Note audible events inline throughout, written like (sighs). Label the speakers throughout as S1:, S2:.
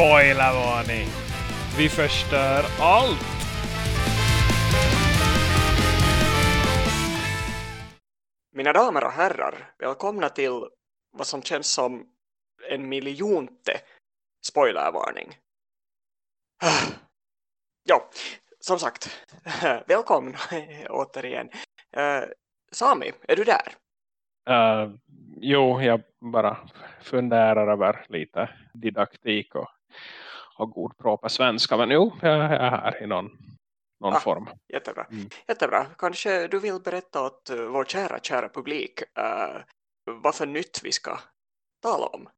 S1: Spoilervarning! Vi förstör allt!
S2: Mina damer och herrar, välkomna till vad som känns som en miljonte spoilervarning. Ja, som sagt, välkomna återigen. Uh, Sami, är du där?
S1: Uh, jo, jag bara funderar över lite didaktik och, och god propa svenska. Men jo, jag är här i någon, någon ah, form.
S2: Jättebra. Mm. jättebra. Kanske du vill berätta åt uh, vår kära, kära publik uh, vad för nytt vi ska tala om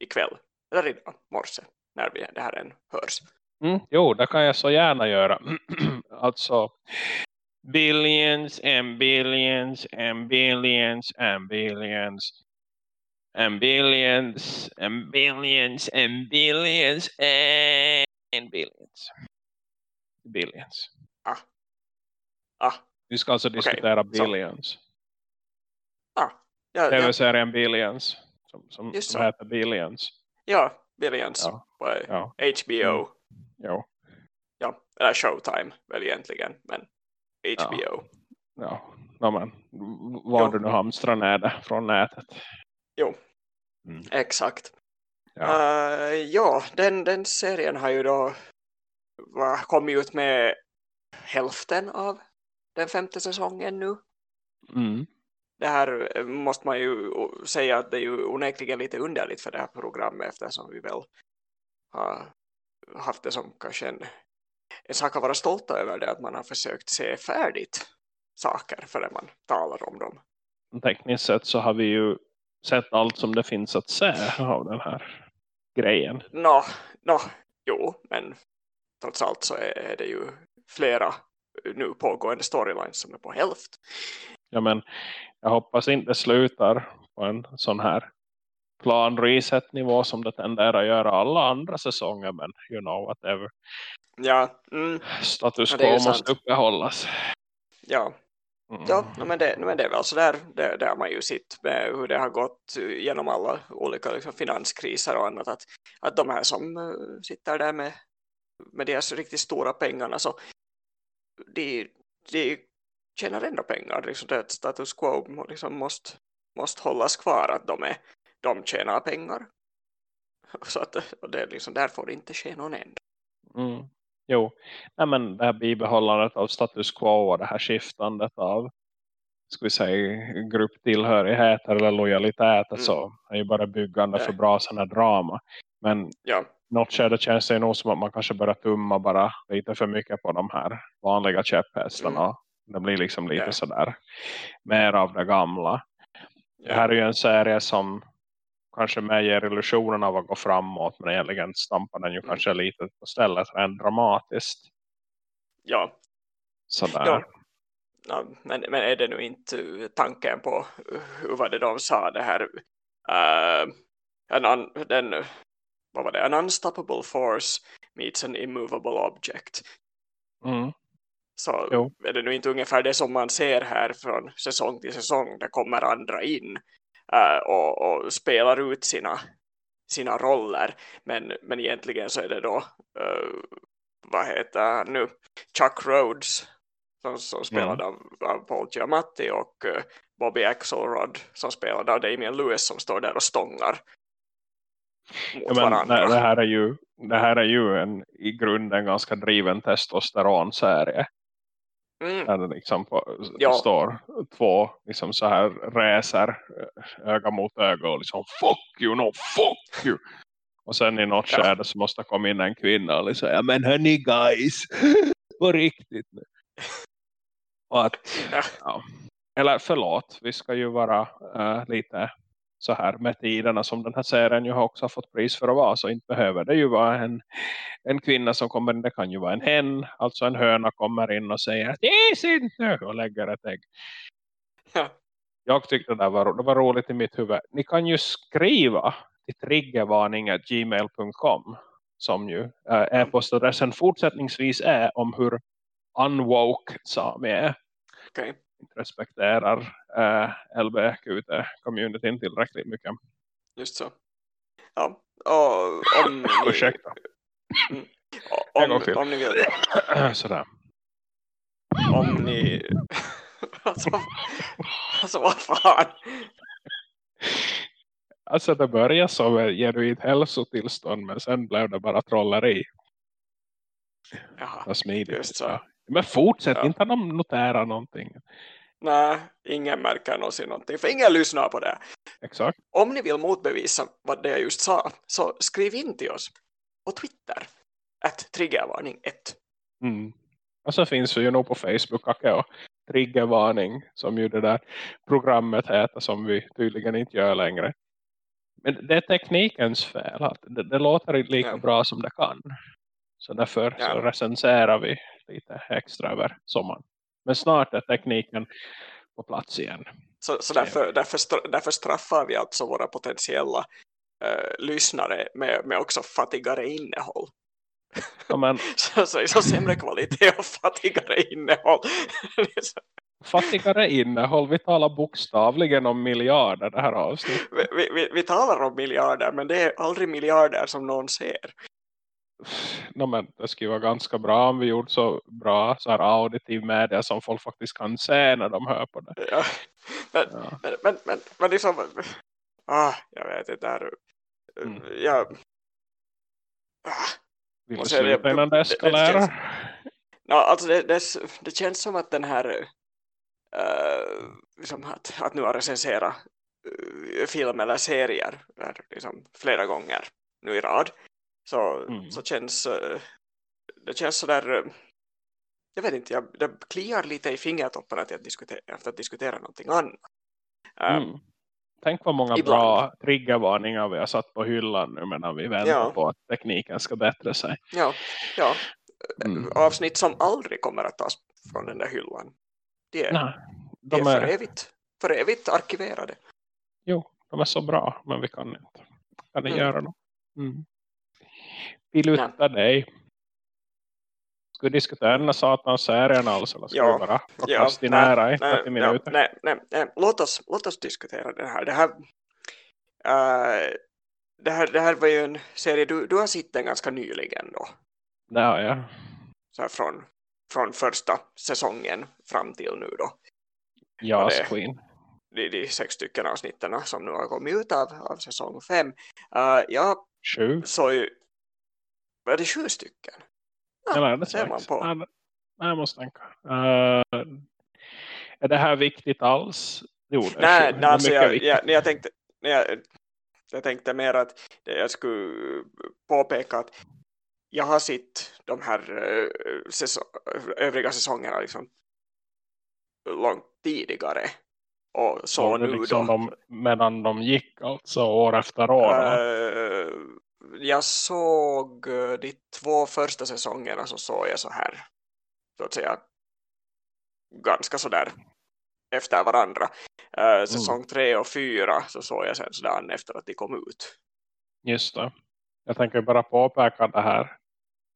S2: ikväll. Eller idag, morse, när vi, det här än hörs.
S1: Mm, jo, det kan jag så gärna göra. (clears throat) alltså, billions and billions and billions and billions and billions and billions and billions and billions. Billions.
S2: Ah. Ah.
S1: Vi ska alltså diskutera okay. billions.
S2: Ah. Ja,
S1: TV-serien ja. Billions. Som, som, som heter Billions.
S2: Ja, Billions. Ja. På ja. HBO. Mm.
S1: Jo.
S2: Ja, eller Showtime väl egentligen. Men HBO.
S1: Ja, ja. men var du nu hamstrar ner från nätet.
S2: Jo, mm. exakt. Ja, uh, ja den, den serien har ju då kommit ut med hälften av den femte säsongen nu.
S1: Mm.
S2: Det här måste man ju säga att det är ju onekligen lite underligt för det här programmet eftersom vi väl har haft det som kanske en en sak att vara stolta över det att man har försökt se färdigt saker förrän man talar om dem.
S1: Tekniskt sett så har vi ju sett allt som det finns att se av den här grejen.
S2: Nå, no, no, jo, men trots allt så är det ju flera nu pågående storylines som är på hälft.
S1: Ja, men jag hoppas inte slutar på en sån här plan reset nivå som det tenderar att göra alla andra säsonger men you know whatever
S2: Ja. Mm.
S1: Status quo ja, måste uppehållas.
S2: Ja. Mm. Ja, men det, men det är väl sådär, det, det har man ju sett med hur det har gått genom alla olika liksom, finanskriser och annat, att, att de här som uh, sitter där med, med deras riktigt stora pengarna så de, de tjänar ändå pengar, liksom det status quo liksom måste, måste hållas kvar att de, är, de tjänar pengar. (laughs) Så att och det, liksom, där får det inte ske någon ändring.
S1: Mm. Jo, Nej, men det här bibehållandet av status quo och det här skiftandet av ska vi säga, grupptillhörigheter eller lojalitet mm. så är ju bara byggande för bra sådana drama. Men
S2: ja.
S1: något skede känns det nog som att man kanske börjar tumma bara lite för mycket på de här vanliga käpphästarna. Mm. Det blir liksom lite ja. sådär mer av det gamla. Ja. Det här är ju en serie som kanske med ger illusionen av att gå framåt men egentligen stampar den ju mm. kanske lite på stället rent dramatiskt.
S2: Ja.
S1: Sådär.
S2: Ja. ja. men, men är det nu inte tanken på hur var det de sa det här uh, en an, den, vad var det? An unstoppable force meets an immovable object.
S1: Mm.
S2: Så jo. är det nu inte ungefär det som man ser här från säsong till säsong. Det kommer andra in och, och, spelar ut sina, sina roller. Men, men egentligen så är det då äh, vad heter nu Chuck Rhodes som, som spelade mm. av, av Paul Giamatti och uh, Bobby Axelrod som spelade av Damian Lewis som står där och stångar
S1: mot ja, men. Det, det, här är ju, det här är ju en i grunden ganska driven testosteronserie. Mm. Där det liksom ja. står två liksom så här reser eh, öga mot öga och liksom fuck you, no fuck you. Och sen i något ja. skärde så måste komma in en kvinna och liksom, ja men hörni guys, (laughs) på riktigt nu. Och att, ja. Eller förlåt, vi ska ju vara uh, lite så här med tiderna som den här serien ju har också fått pris för att vara så inte behöver det ju vara en, en kvinna som kommer in, det kan ju vara en hen. Alltså en höna kommer in och säger att det är inte! och lägger ett ägg.
S2: Ja.
S1: jag tyckte det var, det var roligt i mitt huvud. Ni kan ju skriva till triggervarning.gmail.com som ju äh, e-postadressen fortsättningsvis är om hur unwoke Sami är.
S2: Okay
S1: respekterar äh, LBQT-communityn tillräckligt mycket.
S2: Just så. Ja, och om (laughs)
S1: Ursäkta.
S2: Mm, om, om, om ni vill (clears throat)
S1: sådär
S2: om ni (laughs) alltså, alltså vad fan
S1: alltså det började som ett genuint hälsotillstånd men sen blev det bara trolleri
S2: Jaha,
S1: smidigt.
S2: just så.
S1: Men fortsätt,
S2: Ja.
S1: inte de notera någonting.
S2: Nej, ingen märker någonsin någonting. För ingen lyssnar på det.
S1: Exakt.
S2: Om ni vill motbevisa vad det jag just sa så skriv in till oss på Twitter. Att triggervarning 1.
S1: Mm. Och så finns vi ju nog på Facebook och triggervarning som ju det där programmet heter som vi tydligen inte gör längre. Men det är teknikens fel. Att det, det låter inte lika
S2: Ja.
S1: bra som det kan. Så därför
S2: Ja.
S1: så recenserar vi lite extra över sommaren. Men snart är tekniken på plats igen.
S2: Så, så därför, därför, därför straffar vi alltså våra potentiella eh, lyssnare med, med också fattigare innehåll.
S1: Ja, men (laughs)
S2: Så, så, så sämre kvalitet och fattigare innehåll. (laughs)
S1: Fattigare innehåll. Vi talar bokstavligen om miljarder det här avsnittet.
S2: vi, vi, vi talar om miljarder men det är aldrig miljarder som någon ser.
S1: No, men det skulle vara ganska bra om vi gjorde så bra så här auditiv media som folk faktiskt kan se när de hör på det.
S2: Ja. Men,
S1: Ja.
S2: men, men, men, men liksom ah, jag vet inte där
S1: Mm.
S2: jag ah,
S1: Vill du sluta innan det eskalerar?
S2: Ja, alltså det, det, det känns som att den här uh, liksom att, att nu har recensera uh, film eller serier där, liksom, flera gånger nu i rad så,
S1: Mm.
S2: så känns eh, det känns sådär uh, jag vet inte, jag, det kliar lite i fingertopparna till att diskutera, efter att diskutera någonting annat. Eh,
S1: Mm. Tänk vad många
S2: Ibland.
S1: bra triggervarningar vi har satt på hyllan nu medan vi väntar
S2: Ja.
S1: på att tekniken ska bättra sig.
S2: Ja, ja.
S1: Mm.
S2: avsnitt som aldrig kommer att tas från den där hyllan. De är,
S1: Nej,
S2: de
S1: de
S2: är för
S1: är,
S2: evigt, för evigt arkiverade.
S1: jo, de är så bra men vi kan inte, kan inte
S2: Mm.
S1: göra dem. Mm. Vi lutar dig. Ska diskutera den här satans serien alltså? Eller ska
S2: Ja.
S1: bara
S2: Ja,
S1: prokrastinera 30
S2: nej, ja,
S1: minuter?
S2: nej, nej, nej. Låt, oss, låt oss diskutera det här. Det här, eh, det här, det här var ju en serie, du, du har sett den ganska nyligen då.
S1: Ja, ja.
S2: Så från, från första säsongen fram till nu då.
S1: Jas
S2: det-
S1: Queen.
S2: De, de sex stycken avsnitten som nu har kommit ut av, av säsong fem. Uh, jag
S1: Sju.
S2: såg ju, var det sju stycken? Ja,
S1: är det
S2: ser man på.
S1: Nej, nej, jag måste tänka. Eh, är det här viktigt alls? Jo,
S2: Nej, nej alltså jag,
S1: viktigt.
S2: jag, jag, tänkte, jag, jag tänkte mer att jag skulle påpeka att jag har sett de här eh, säsong, övriga säsongerna liksom långt tidigare och så
S1: Så
S2: nu
S1: liksom
S2: då
S1: de, medan de gick alltså år efter år. va?
S2: Jag såg eh, de två första säsongerna så såg jag så här så att säga ganska sådär efter varandra. Eh, säsong tre och fyra så såg jag sen sådär efter att de kom ut.
S1: Just det. Jag tänker bara påpeka det här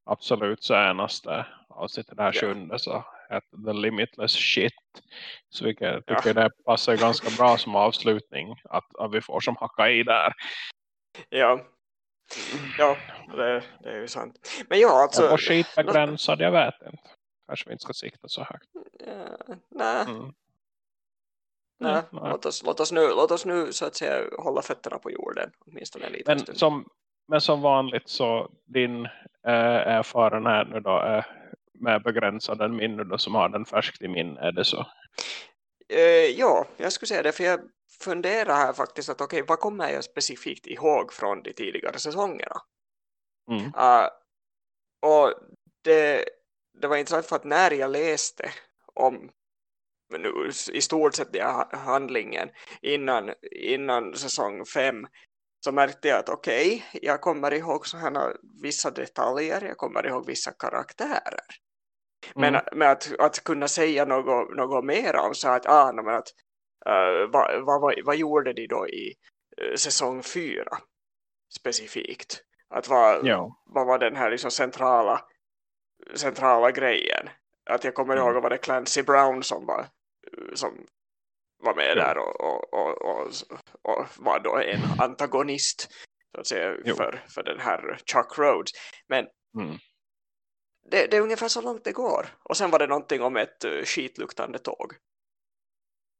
S1: absolut senaste avsnittet, här
S2: Ja.
S1: sjunde så heter The Limitless Shit. Så vilket jag
S2: Ja.
S1: tycker det passar ganska bra som avslutning att, att vi får som hacka i där.
S2: Ja, ja det, det är ju sant. Men ja,
S1: Alltså,
S2: alltså...
S1: och skitbegränsad, jag vet inte. Kanske vi inte ska sikta så högt.
S2: Ja, nej,
S1: Mm.
S2: nej.
S1: nej.
S2: Låt, oss, låt, oss nu, låt oss nu så att säga hålla fötterna på jorden åtminstone en liten
S1: Men
S2: stund.
S1: som, men som vanligt så din äh, erfarenhet nu då är mer begränsad än min nu då som har den färskt i min. Är det så?
S2: Eh, ja, jag skulle säga det för jag funderar här faktiskt att okej, vad kommer jag specifikt ihåg från de tidigare säsongerna?
S1: Mm.
S2: Uh, och det, det var intressant för att när jag läste om nu, i stort sett den handlingen innan, innan säsong fem så märkte jag att okej, jag kommer ihåg så här vissa detaljer, jag kommer ihåg vissa karaktärer. Men,
S1: Mm.
S2: men att, att kunna säga något, något mer om så att, ah, no, men att uh, vad, vad, vad, gjorde de då i uh, säsong fyra specifikt? Att vad,
S1: Ja.
S2: vad var den här liksom centrala, centrala grejen? Att jag kommer
S1: Mm.
S2: ihåg att var det Clancy Brown som var, som var med
S1: Ja.
S2: där och, och, och, och, var då en antagonist så att säga, för, för den här Chuck Rhodes. Men mm. det, det, är ungefär så långt det går. Och sen var det någonting om ett uh, skitluktande tåg.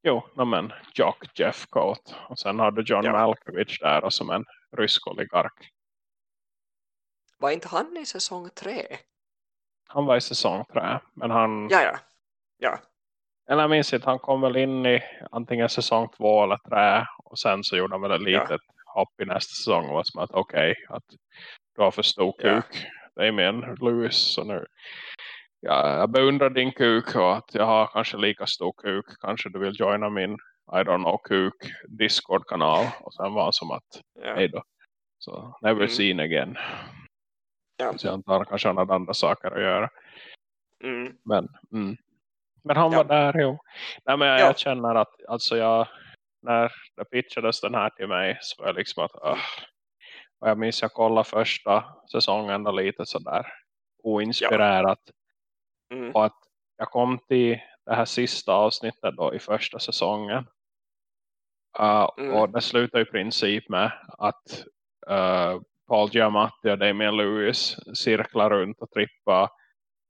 S1: Jo, men Jock Jeff Coat. Och sen hade John ja. Malkovich där och som en rysk oligark.
S2: Var inte han i säsong tre?
S1: Han var i säsong tre. Men han...
S2: Ja, ja. ja.
S1: Eller jag minns inte, han kom väl in i antingen säsong två eller tre. Och sen så gjorde han väl ett litet ja. hopp i nästa säsong. Och var som att okej, okay, att du har för stor kuk. Ja. Damien Lewis. Så nu, ja, jag beundrar din kuk och att jag har kanske lika stor kuk. Kanske du vill joina min, I don't know, kuk Discord-kanal. Och sen var han som att, ja. hej då. Så, never mm. seen again. Ja. Så jag antar kanske han hade andra saker att göra. Mm. Men, mm. men han ja. var där, jo. Nej, men jag, ja. jag känner att, alltså jag, när det pitchades den här till mig så var jag liksom att, uh, och jag minns jag kollade första säsongen då lite sådär oinspirerat. Ja. Mm. Och att jag kom till det här sista avsnittet då i första säsongen. Uh, mm. Och det slutar i princip med att uh, Paul Giamatti och Damien Lewis cirklar runt och trippar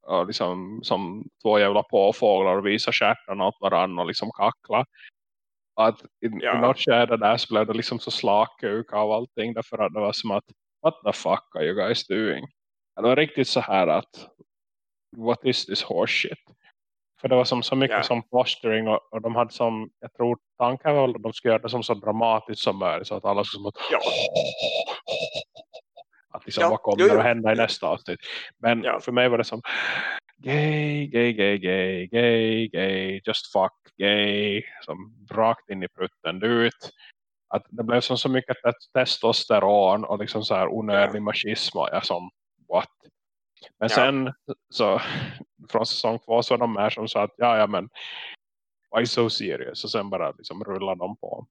S1: och liksom, som två jävla påfåglar och visar kärtan åt varandra och liksom kackla. Att i, ja. i något skede där så blev det liksom så slakuk av allting därför att det var som att what the fuck are you guys doing? Det var riktigt så här att what is this horse shit? För det var som så mycket yeah. som posturing och, och, de hade som, jag tror tanken var att de skulle göra det som så dramatiskt som möjligt så att alla skulle som att ja. att liksom ja. vad kommer jo, jo. att hända i nästa avsnitt. Men ja. för mig var det som gay, gay, gay, gay, gay, gay, just fuck, gay, som rakt in i prutten ut. Att det blev som så mycket testosteron och liksom så här onödig machism och jag som, what? Men ja. sen så från säsong två så är de här som sa att ja, ja men why so serious? Och sen bara liksom rullar de på.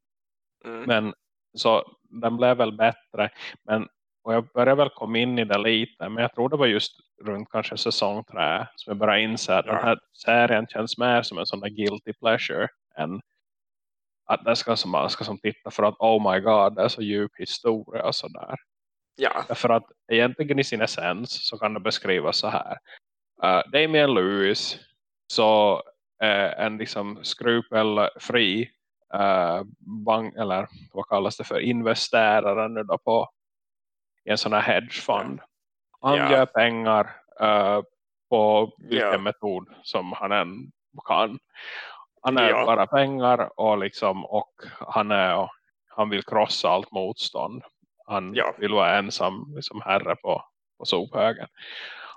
S1: Mm. Men så den blev väl bättre. Men och jag började väl komma in i det lite. Men jag tror det var just runt kanske säsong tre. Som jag började inse att ja. den här serien känns mer som en sån där guilty pleasure. Än att det ska som man ska som titta för att oh my god det är så djup historia och sådär. Ja. För att egentligen i sin essens så kan det beskrivas så här. Uh, Damien Lewis så uh, en liksom skrupelfri uh, bank, eller vad kallas det för investerare nu då på i en sån här hedgefond. Han ja. gör pengar uh, på vilken ja. metod som han än kan. Han är ja. bara pengar och, liksom, och han, är, han vill krossa allt motstånd. Han ja. vill vara ensam liksom herre på, på sophögen.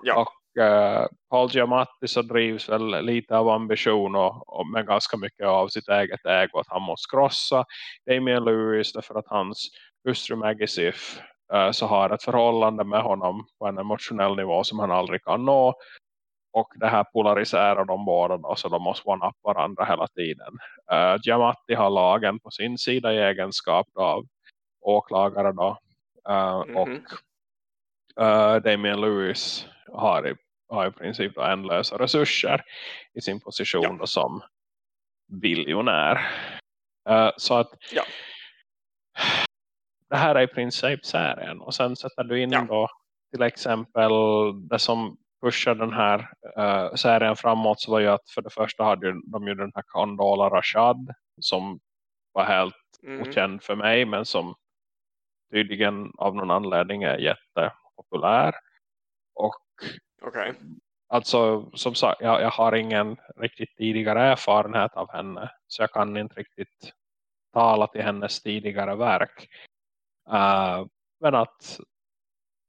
S1: Ja. Och uh, Paul Giamatti så drivs väl lite av ambition och, och med ganska mycket av sitt eget ägo att han måste krossa Damien Lewis därför att hans hustru Maggie Siff uh, så har ett förhållande med honom på en emotionell nivå som han aldrig kan nå och det här polariserar de båda då, så de måste one-up varandra hela tiden. Uh, Giamatti har lagen på sin sida i egenskap av åklagare då. Uh, mm -hmm. Och uh, Damien Lewis har i, har i princip då ändlösa resurser i sin position ja. då som biljonär. Uh, så att ja. det här är i princip serien. Och sen sätter du in ja. då till exempel det som pushar den här uh, serien framåt så var ju att för det första hade de ju den här Condola Rashad som var helt mm. okänd för mig men som tydligen av någon anledning är jättepopulär. Och okay. alltså som sagt, jag, jag har ingen riktigt tidigare erfarenhet av henne. Så jag kan inte riktigt tala till hennes tidigare verk. Uh, men att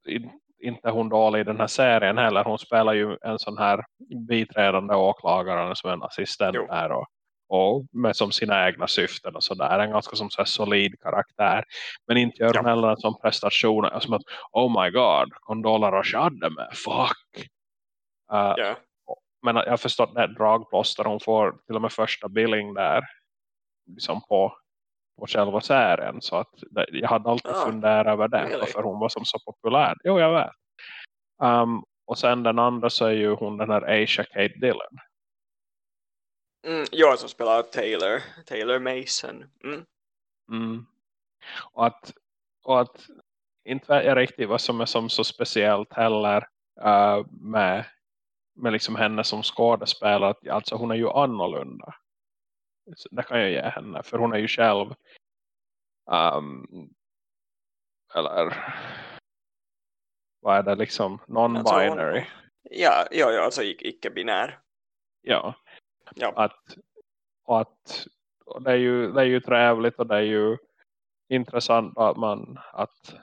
S1: in, inte hon dålig i den här serien heller. Hon spelar ju en sån här biträdande åklagare som en assistent jo. där och och med som sina egna syften och sådär. En ganska som så solid karaktär. Men inte gör ja. heller en sån prestation som att oh my god, Condola Rashad är med, fuck. Uh, yeah. Men jag har förstått det dragplåster hon får till och med första billing där liksom på, på själva serien. Så att det, jag hade alltid oh, funderat över det. Really? Varför hon var som så populär. Jo, jag vet. Um, och sen den andra så är ju hon den här Asia Kate Dillon.
S2: Mm, jag som spelar Taylor, Taylor Mason. Mm.
S1: Mm. Och, att, och att inte jag riktigt vad som är som så speciellt heller uh, med, med liksom henne som skådespelare. Alltså hon är ju annorlunda. Det kan jag ge henne. För hon är ju själv um, eller vad är det liksom non-binary. Alltså
S2: ja, ja, ja, alltså icke-binär.
S1: Ja. Ja. Att, och att och det, är ju, det är ju trevligt och det är ju intressant att man att,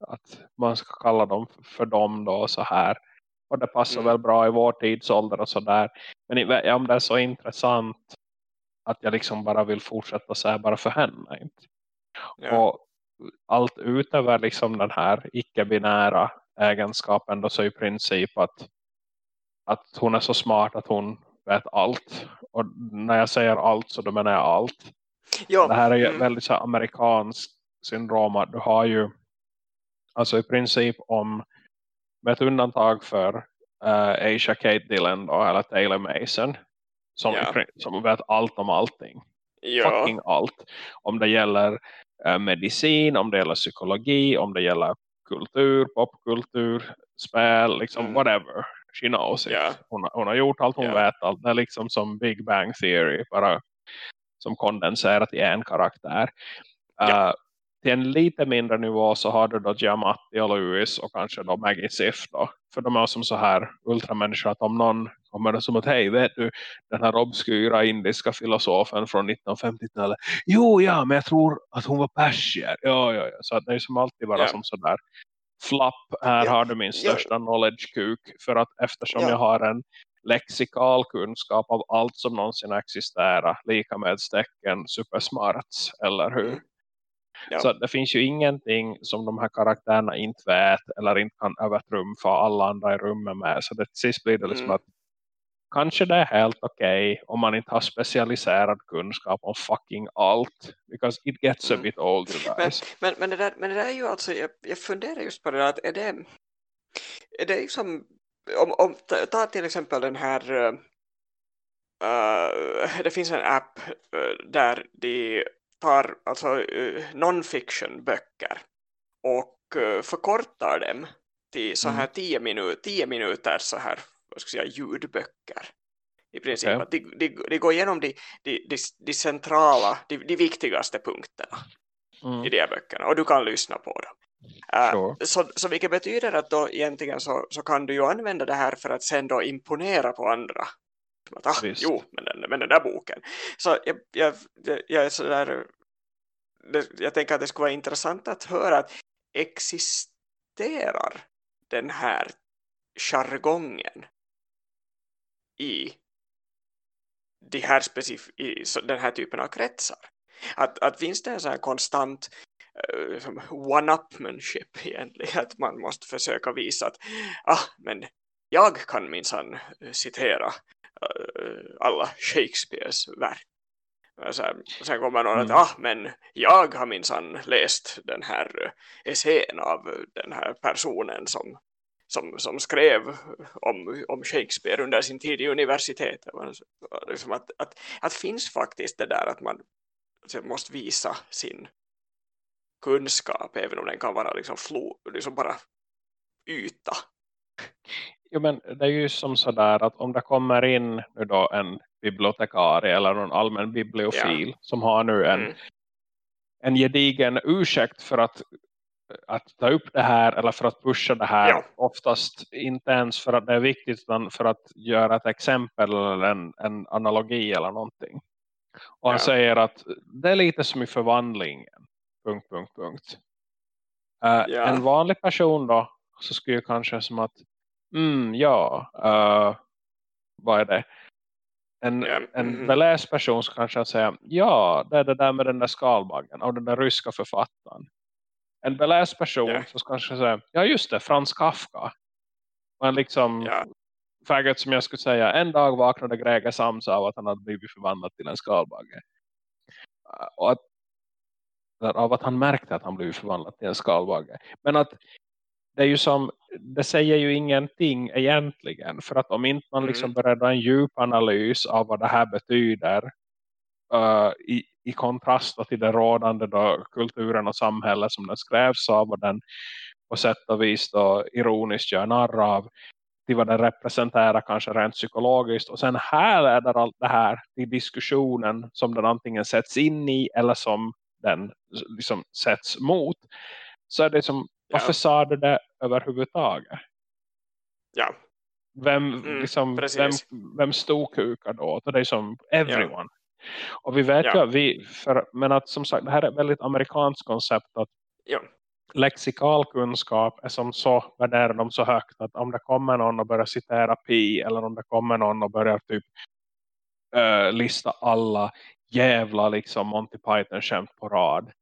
S1: att man ska kalla dem för dem då så här. Och det passar mm. väl bra i vår tidsålder och sådär. Men om det är så intressant att jag liksom bara vill fortsätta säga bara för henne. Inte? Ja. Och allt utöver liksom den här icke-binära egenskapen då så i princip att, att hon är så smart att hon vet allt. Och när jag säger allt så då menar jag allt. Ja. Det här är ju mm. väldigt så amerikanskt syndrom att du har ju alltså i princip om med ett undantag för uh, Asia Kate Dillon då, eller Taylor Mason som, ja. som vet allt om allting. Ja. Fucking allt. Om det gäller uh, medicin, om det gäller psykologi, om det gäller kultur, popkultur, spel, liksom mm. whatever. Knows it. Yeah. Hon, hon, har gjort allt hon yeah. vet. Allt. Det är liksom som Big Bang Theory. Bara som kondenserat i en karaktär. Yeah. Uh, till en lite mindre nivå så har du då Giamatti och Lewis och kanske då Maggie Siff då. För de är som så här ultramänniskor att om någon kommer det som att hej vet du den här obskyra indiska filosofen från 1950-talet. Jo ja men jag tror att hon var persier. Ja ja ja. Så att det är som alltid bara yeah. som sådär flapp. Här yeah. har du min största yeah. knowledge-kuk. För att eftersom jag har en lexikal kunskap av allt som någonsin existerar. Lika med stecken supersmarts. Eller hur? Mm. Ja. Så det finns ju ingenting som de här karaktärerna inte vet eller inte kan övertrumfa alla andra i rummet med. Så det till sist blir det liksom mm. att kanske det är helt okej okay om man inte har specialiserad kunskap om fucking allt. Because it gets a mm. bit old, you
S2: guys. Men, men, men, det, där, men det där är ju alltså, jag, jag funderar just på det där, att är det, är det liksom, om, om ta till exempel den här, uh, det finns en app uh, där de tar alltså uh, non-fiction böcker och uh, förkortar dem till så här mm. tio, minut, tio minuter så här vad ska jag säga, ljudböcker i princip. Att de, de, de går igenom de, de, de, centrala, de, viktigaste punkterna mm. i de här böckerna och du kan lyssna på dem. Sure. Uh, så, så vilket betyder att då egentligen så, så kan du ju använda det här för att sen då imponera på andra. Att, ah, jo, men den, men den där boken. Så jag, jag, jag är sådär jag tänker att det skulle vara intressant att höra att existerar den här jargongen i, de här specif i den här typen av kretsar. Att, att finns det en sån här konstant uh, one-upmanship egentligen, att man måste försöka visa att ah, men jag kan minsann citera uh, alla Shakespeares verk. Sen, sen kommer någon mm. att ah, men jag har minsann läst den här essän av den här personen som som, som skrev om, om Shakespeare under sin tid i universitetet. Liksom att, att, att finns faktiskt det där att man måste visa sin kunskap även om den kan vara liksom, flo, liksom bara yta.
S1: Jo men det är ju som sådär att om det kommer in nu då en bibliotekarie eller någon allmän bibliofil ja. som har nu en, mm. en gedigen ursäkt för att att ta upp det här eller för att pusha det här ja. oftast inte ens för att det är viktigt utan för att göra ett exempel eller en, en analogi eller någonting. Och han ja. säger att det är lite som i förvandlingen. Punkt, punkt, punkt. Uh, ja. En vanlig person då så skulle kanske som att mm, ja, uh, vad är det? En, yeah. en mm. beläst person så kanske säga ja, det är det där med den där skalbaggen och den där ryska författaren en beläst person yeah. så kanske säga, ja just det, Frans Kafka. Men liksom yeah. faggot som jag skulle säga, en dag vaknade Greger Sams av att han hade blivit förvandlad till en skalbagge. Uh, och att, av att han märkte att han blivit förvandlad till en skalbagge. Men att det är ju som, det säger ju ingenting egentligen. För att om inte man liksom mm. börjar en djup analys av vad det här betyder uh, i, i kontrast till det rådande då, kulturen och samhället som den skrevs av och den på sätt och vis då ironiskt gör narr av till vad den representerar kanske rent psykologiskt och sen här är det allt det här till diskussionen som den antingen sätts in i eller som den liksom sätts mot så är det som, varför sa du det överhuvudtaget?
S2: Ja.
S1: Vem, mm, liksom, vem, vem stod kukar då? Det är som everyone. Ja. Och vi vet ja. ju, vi, för, men att som sagt, det här är ett väldigt amerikanskt koncept att
S2: ja.
S1: lexikal kunskap är som så, värderar de så högt att om det kommer någon och börjar citera pi eller om det kommer någon och börjar typ uh, lista alla jävla liksom Monty Python-skämt på rad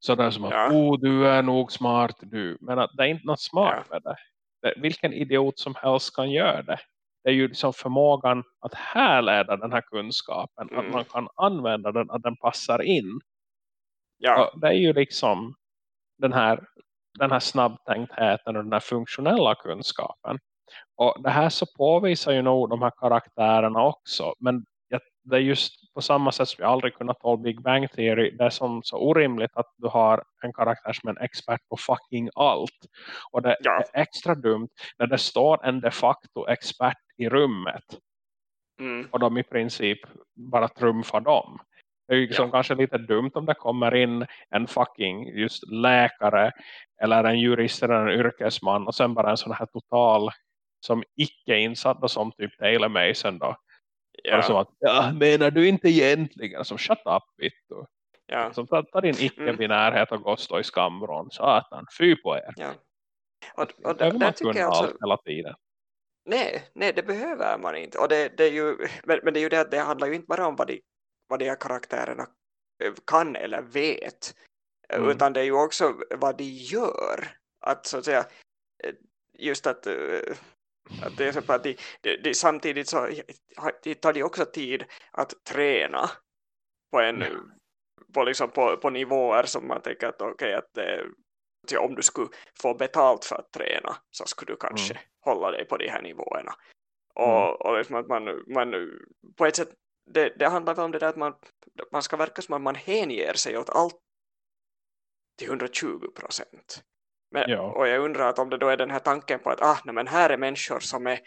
S1: så det är som ja. att, oh du är nog smart du. Men att det är inte något smart ja. med det. det. Vilken idiot som helst kan göra det. Det är ju liksom förmågan att härleda den här kunskapen. Mm. Att man kan använda den, att den passar in.
S2: Ja.
S1: Och det är ju liksom den här, den här snabbtänktheten och den här funktionella kunskapen. Och det här så påvisar ju nog de här karaktärerna också. Men det är just på samma sätt som jag aldrig kunnat tåla Big Bang Theory. Det är som så orimligt att du har en karaktär som är en expert på fucking allt. Och det ja. är extra dumt när det står en de facto expert i rummet.
S2: Mm.
S1: Och de i princip bara trumfar dem. Det är ju liksom ja. kanske lite dumt om det kommer in en fucking just läkare eller en jurist eller en yrkesman och sen bara en sån här total som icke insatt och som typ Taylor Mason då Ja. Som att, ja, menar du inte egentligen? Som, shut up, Vittu.
S2: Ja.
S1: Som tar, tar din icke-binärhet och går stå i skamvrån. Satan, fy på er.
S2: Ja. Och, och där, där tycker jag alltså,
S1: hela tiden.
S2: Nej, nej, det behöver man inte. Och det, det är ju, men, men, det är ju det att det handlar ju inte bara om vad de, vad de här karaktärerna kan eller vet. Mm. Utan det är ju också vad de gör. Att så att säga, just att att det är så att de, de, de, samtidigt så de tar de också tid att träna på en på, liksom på, på nivåer som man tänker att okej okay, att det, om du skulle få betalt för att träna så skulle du kanske mm. hålla dig på de här nivåerna. Och, mm. och liksom att man, man på ett sätt det, det handlar väl om det där att man, man ska verka som att man hänger sig åt allt till 120 procent. Men, ja. Och jag undrar att om det då är den här tanken på att ah, nej, men här är människor som är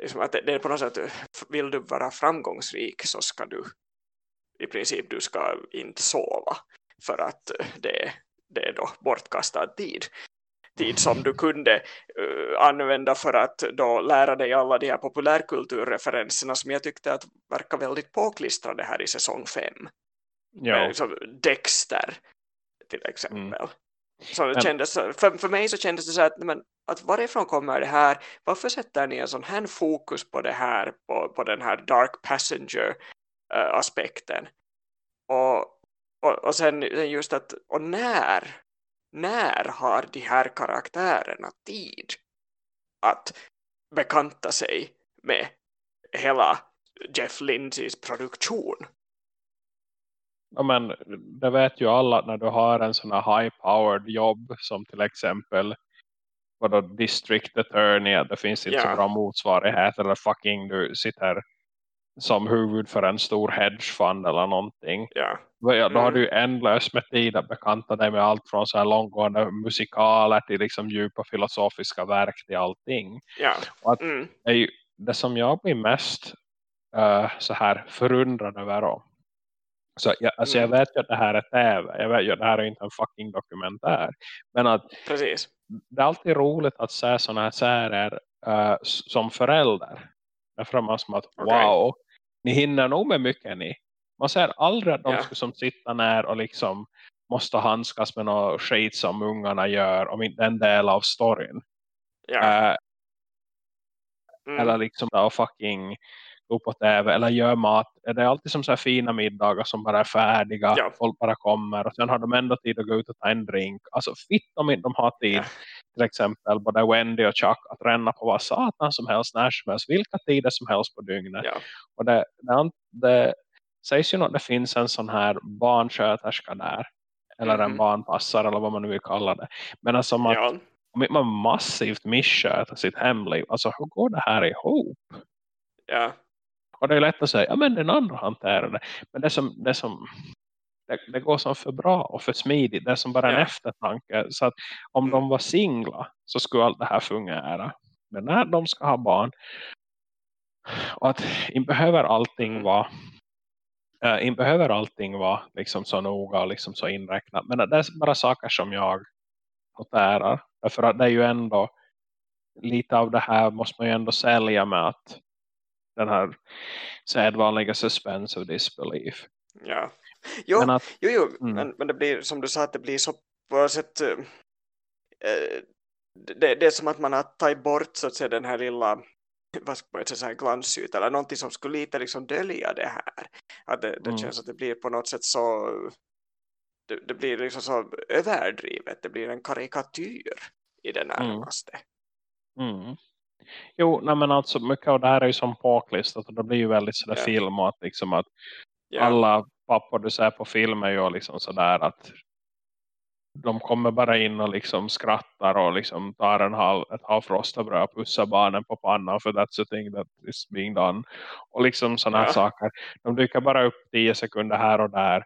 S2: liksom att det, det är på något sätt vill du vara framgångsrik så ska du i princip du ska inte sova för att det, det är då bortkastad tid tid som du kunde uh, använda för att då lära dig alla de här populärkulturreferenserna som jag tyckte att verkar väldigt påklistrade här i säsong 5. Ja. Liksom Dexter till exempel. Mm. Så det kändes, för, för mig så kändes det så att, men, att varifrån kommer det här? Varför sätter ni en sån här fokus på det här, på, på den här dark passenger uh, aspekten? Och, och, och sen just att, och när, när har de här karaktärerna tid att bekanta sig med hela Jeff Lindsays produktion?
S1: ja, men det vet ju alla när du har en sån här high-powered jobb som till exempel vadå, district attorney, det finns inte yeah. så bra motsvarighet eller fucking du sitter som huvud för en stor hedgefund eller någonting.
S2: Yeah.
S1: Ja, då har mm. du ändlös med tid att bekanta dig med allt från så här långgående musikaler till liksom djupa filosofiska verk till allting.
S2: Yeah.
S1: Och att mm. det, ju, det som jag blir mest uh, så här förundrad över om så jag, alltså jag mm. vet ju att det här är tv. Jag vet ju att det här är inte en fucking dokumentär. Men att
S2: Precis.
S1: det är alltid roligt att se sådana här serier uh, som förälder. Därför är man som att okay. wow, ni hinner nog med mycket ni. Man ser aldrig att de yeah. ska som sitta ner och liksom måste handskas med något skit som ungarna gör om inte en del av storyn.
S2: Yeah. Uh,
S1: mm. Eller liksom och fucking gå på tv eller gör mat. Det är alltid som så här fina middagar som bara är färdiga. Ja. Folk bara kommer och sen har de ändå tid att gå ut och ta en drink. Alltså fitt om inte de har tid. Ja. Till exempel både Wendy och Chuck att ränna på vad satan som helst när som helst. Vilka tider som helst på dygnet.
S2: Ja.
S1: Och det, det, det sägs ju att det finns en sån här barnsköterska där. Eller mm. en barnpassare eller vad man nu vill kalla det. Men alltså man, ja. om man massivt missköter sitt hemliv. Alltså hur går det här ihop?
S2: Ja.
S1: Och det är lätt att säga, ja men den andra hanterar det. Men det som, det som det, det, går som för bra och för smidigt. Det är som bara en ja. eftertanke. Så att om mm. de var singla så skulle allt det här fungera. Men när de ska ha barn och att inte behöver allting mm. vara äh, inte behöver allting vara liksom så noga och liksom så inräknat. Men det är bara saker som jag noterar. Därför att det är ju ändå lite av det här måste man ju ändå sälja med att den här sedvanliga suspense of disbelief.
S2: Ja, (laughs) jo, men att, jo, jo mm. men, men det blir som du sa att det blir så på sätt äh, det, det är som att man har tagit bort så att säga den här lilla vad ska man säga, glansyta eller någonting som skulle lite liksom dölja det här. Att det, det mm. känns att det blir på något sätt så det, det, blir liksom så överdrivet. Det blir en karikatyr i det mm. närmaste.
S1: Mm. Mm. Jo, nej men alltså mycket av det här är ju som påklistrat och det blir ju väldigt sådär yeah. filmat liksom att yeah. alla pappor du ser på film är ju liksom sådär att de kommer bara in och liksom skrattar och liksom tar en halv, ett halvfrostat och pussar barnen på pannan för that's a thing that is being done. Och liksom sådana här ja. saker. De dyker bara upp tio sekunder här och där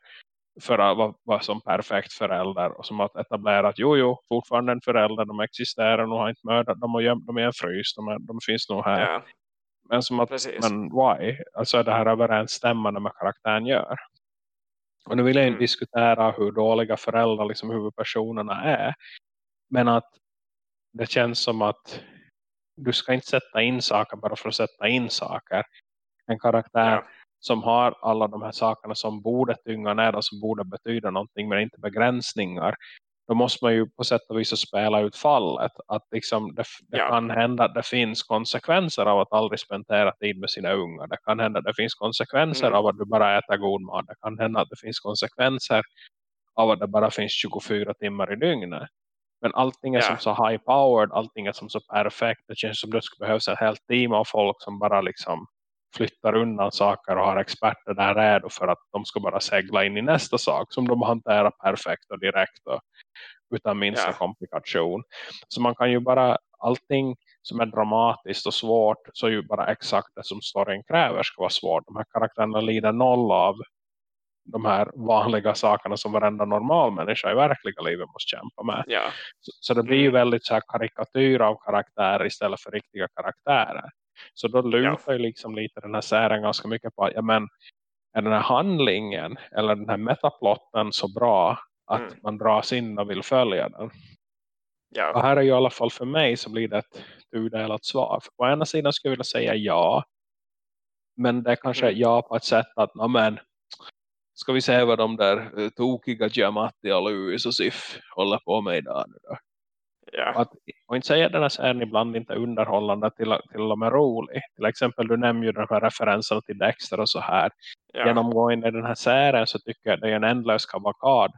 S1: för att vara, vara som perfekt förälder och som att etablera att jo, jo, fortfarande en förälder, de existerar och har inte mördat, de, har gömt, de är en frys, de, är, de finns nog här. Ja. Men som att, Precis. men why? Alltså är det här överensstämmande med karaktären gör. Och nu vill jag inte mm. diskutera hur dåliga föräldrar liksom huvudpersonerna är. Men att det känns som att du ska inte sätta in saker bara för att sätta in saker. En karaktär ja. som har alla de här sakerna som borde tynga ner och som borde betyda någonting men inte begränsningar då måste man ju på sätt och vis spela ut fallet. Att liksom det, det ja. kan hända att det finns konsekvenser av att aldrig spendera tid med sina unga. Det kan hända att det finns konsekvenser mm. av att du bara äter god mat. Det kan hända att det finns konsekvenser av att det bara finns 24 timmar i dygnet. Men allting är ja. som så high powered, allting är som så perfekt. Det känns som det skulle behövas ett helt team av folk som bara liksom flyttar undan saker och har experter där redo för att de ska bara segla in i nästa sak som de hanterar perfekt och direkt och utan minsta ja. komplikation. Så man kan ju bara, allting som är dramatiskt och svårt så är ju bara exakt det som storyn kräver ska vara svårt. De här karaktärerna lider noll av de här vanliga sakerna som varenda normal människa i verkliga livet måste kämpa med.
S2: Ja.
S1: Så, så, det blir ju mm. väldigt så här karikatyr av karaktärer istället för riktiga karaktärer. Så då lutar ja. ju liksom lite den här serien ganska mycket på ja men är den här handlingen eller den här metaplotten så bra att mm. man dras in och vill följa den. Ja. Och här är ju i alla fall för mig så blir det ett tudelat svar. För på ena sidan skulle jag vilja säga ja. Men det är kanske mm. ja på ett sätt att men, ska vi se vad de där uh, tokiga Giamatti och Louis och Sif håller på med idag nu då.
S2: Ja.
S1: Att, och inte säga den här serien ibland inte underhållande till, till och med rolig. Till exempel du nämner ju de här referenserna till Dexter och så här. Ja. Genomgående i den här serien så tycker jag det är en ändlös kavalkad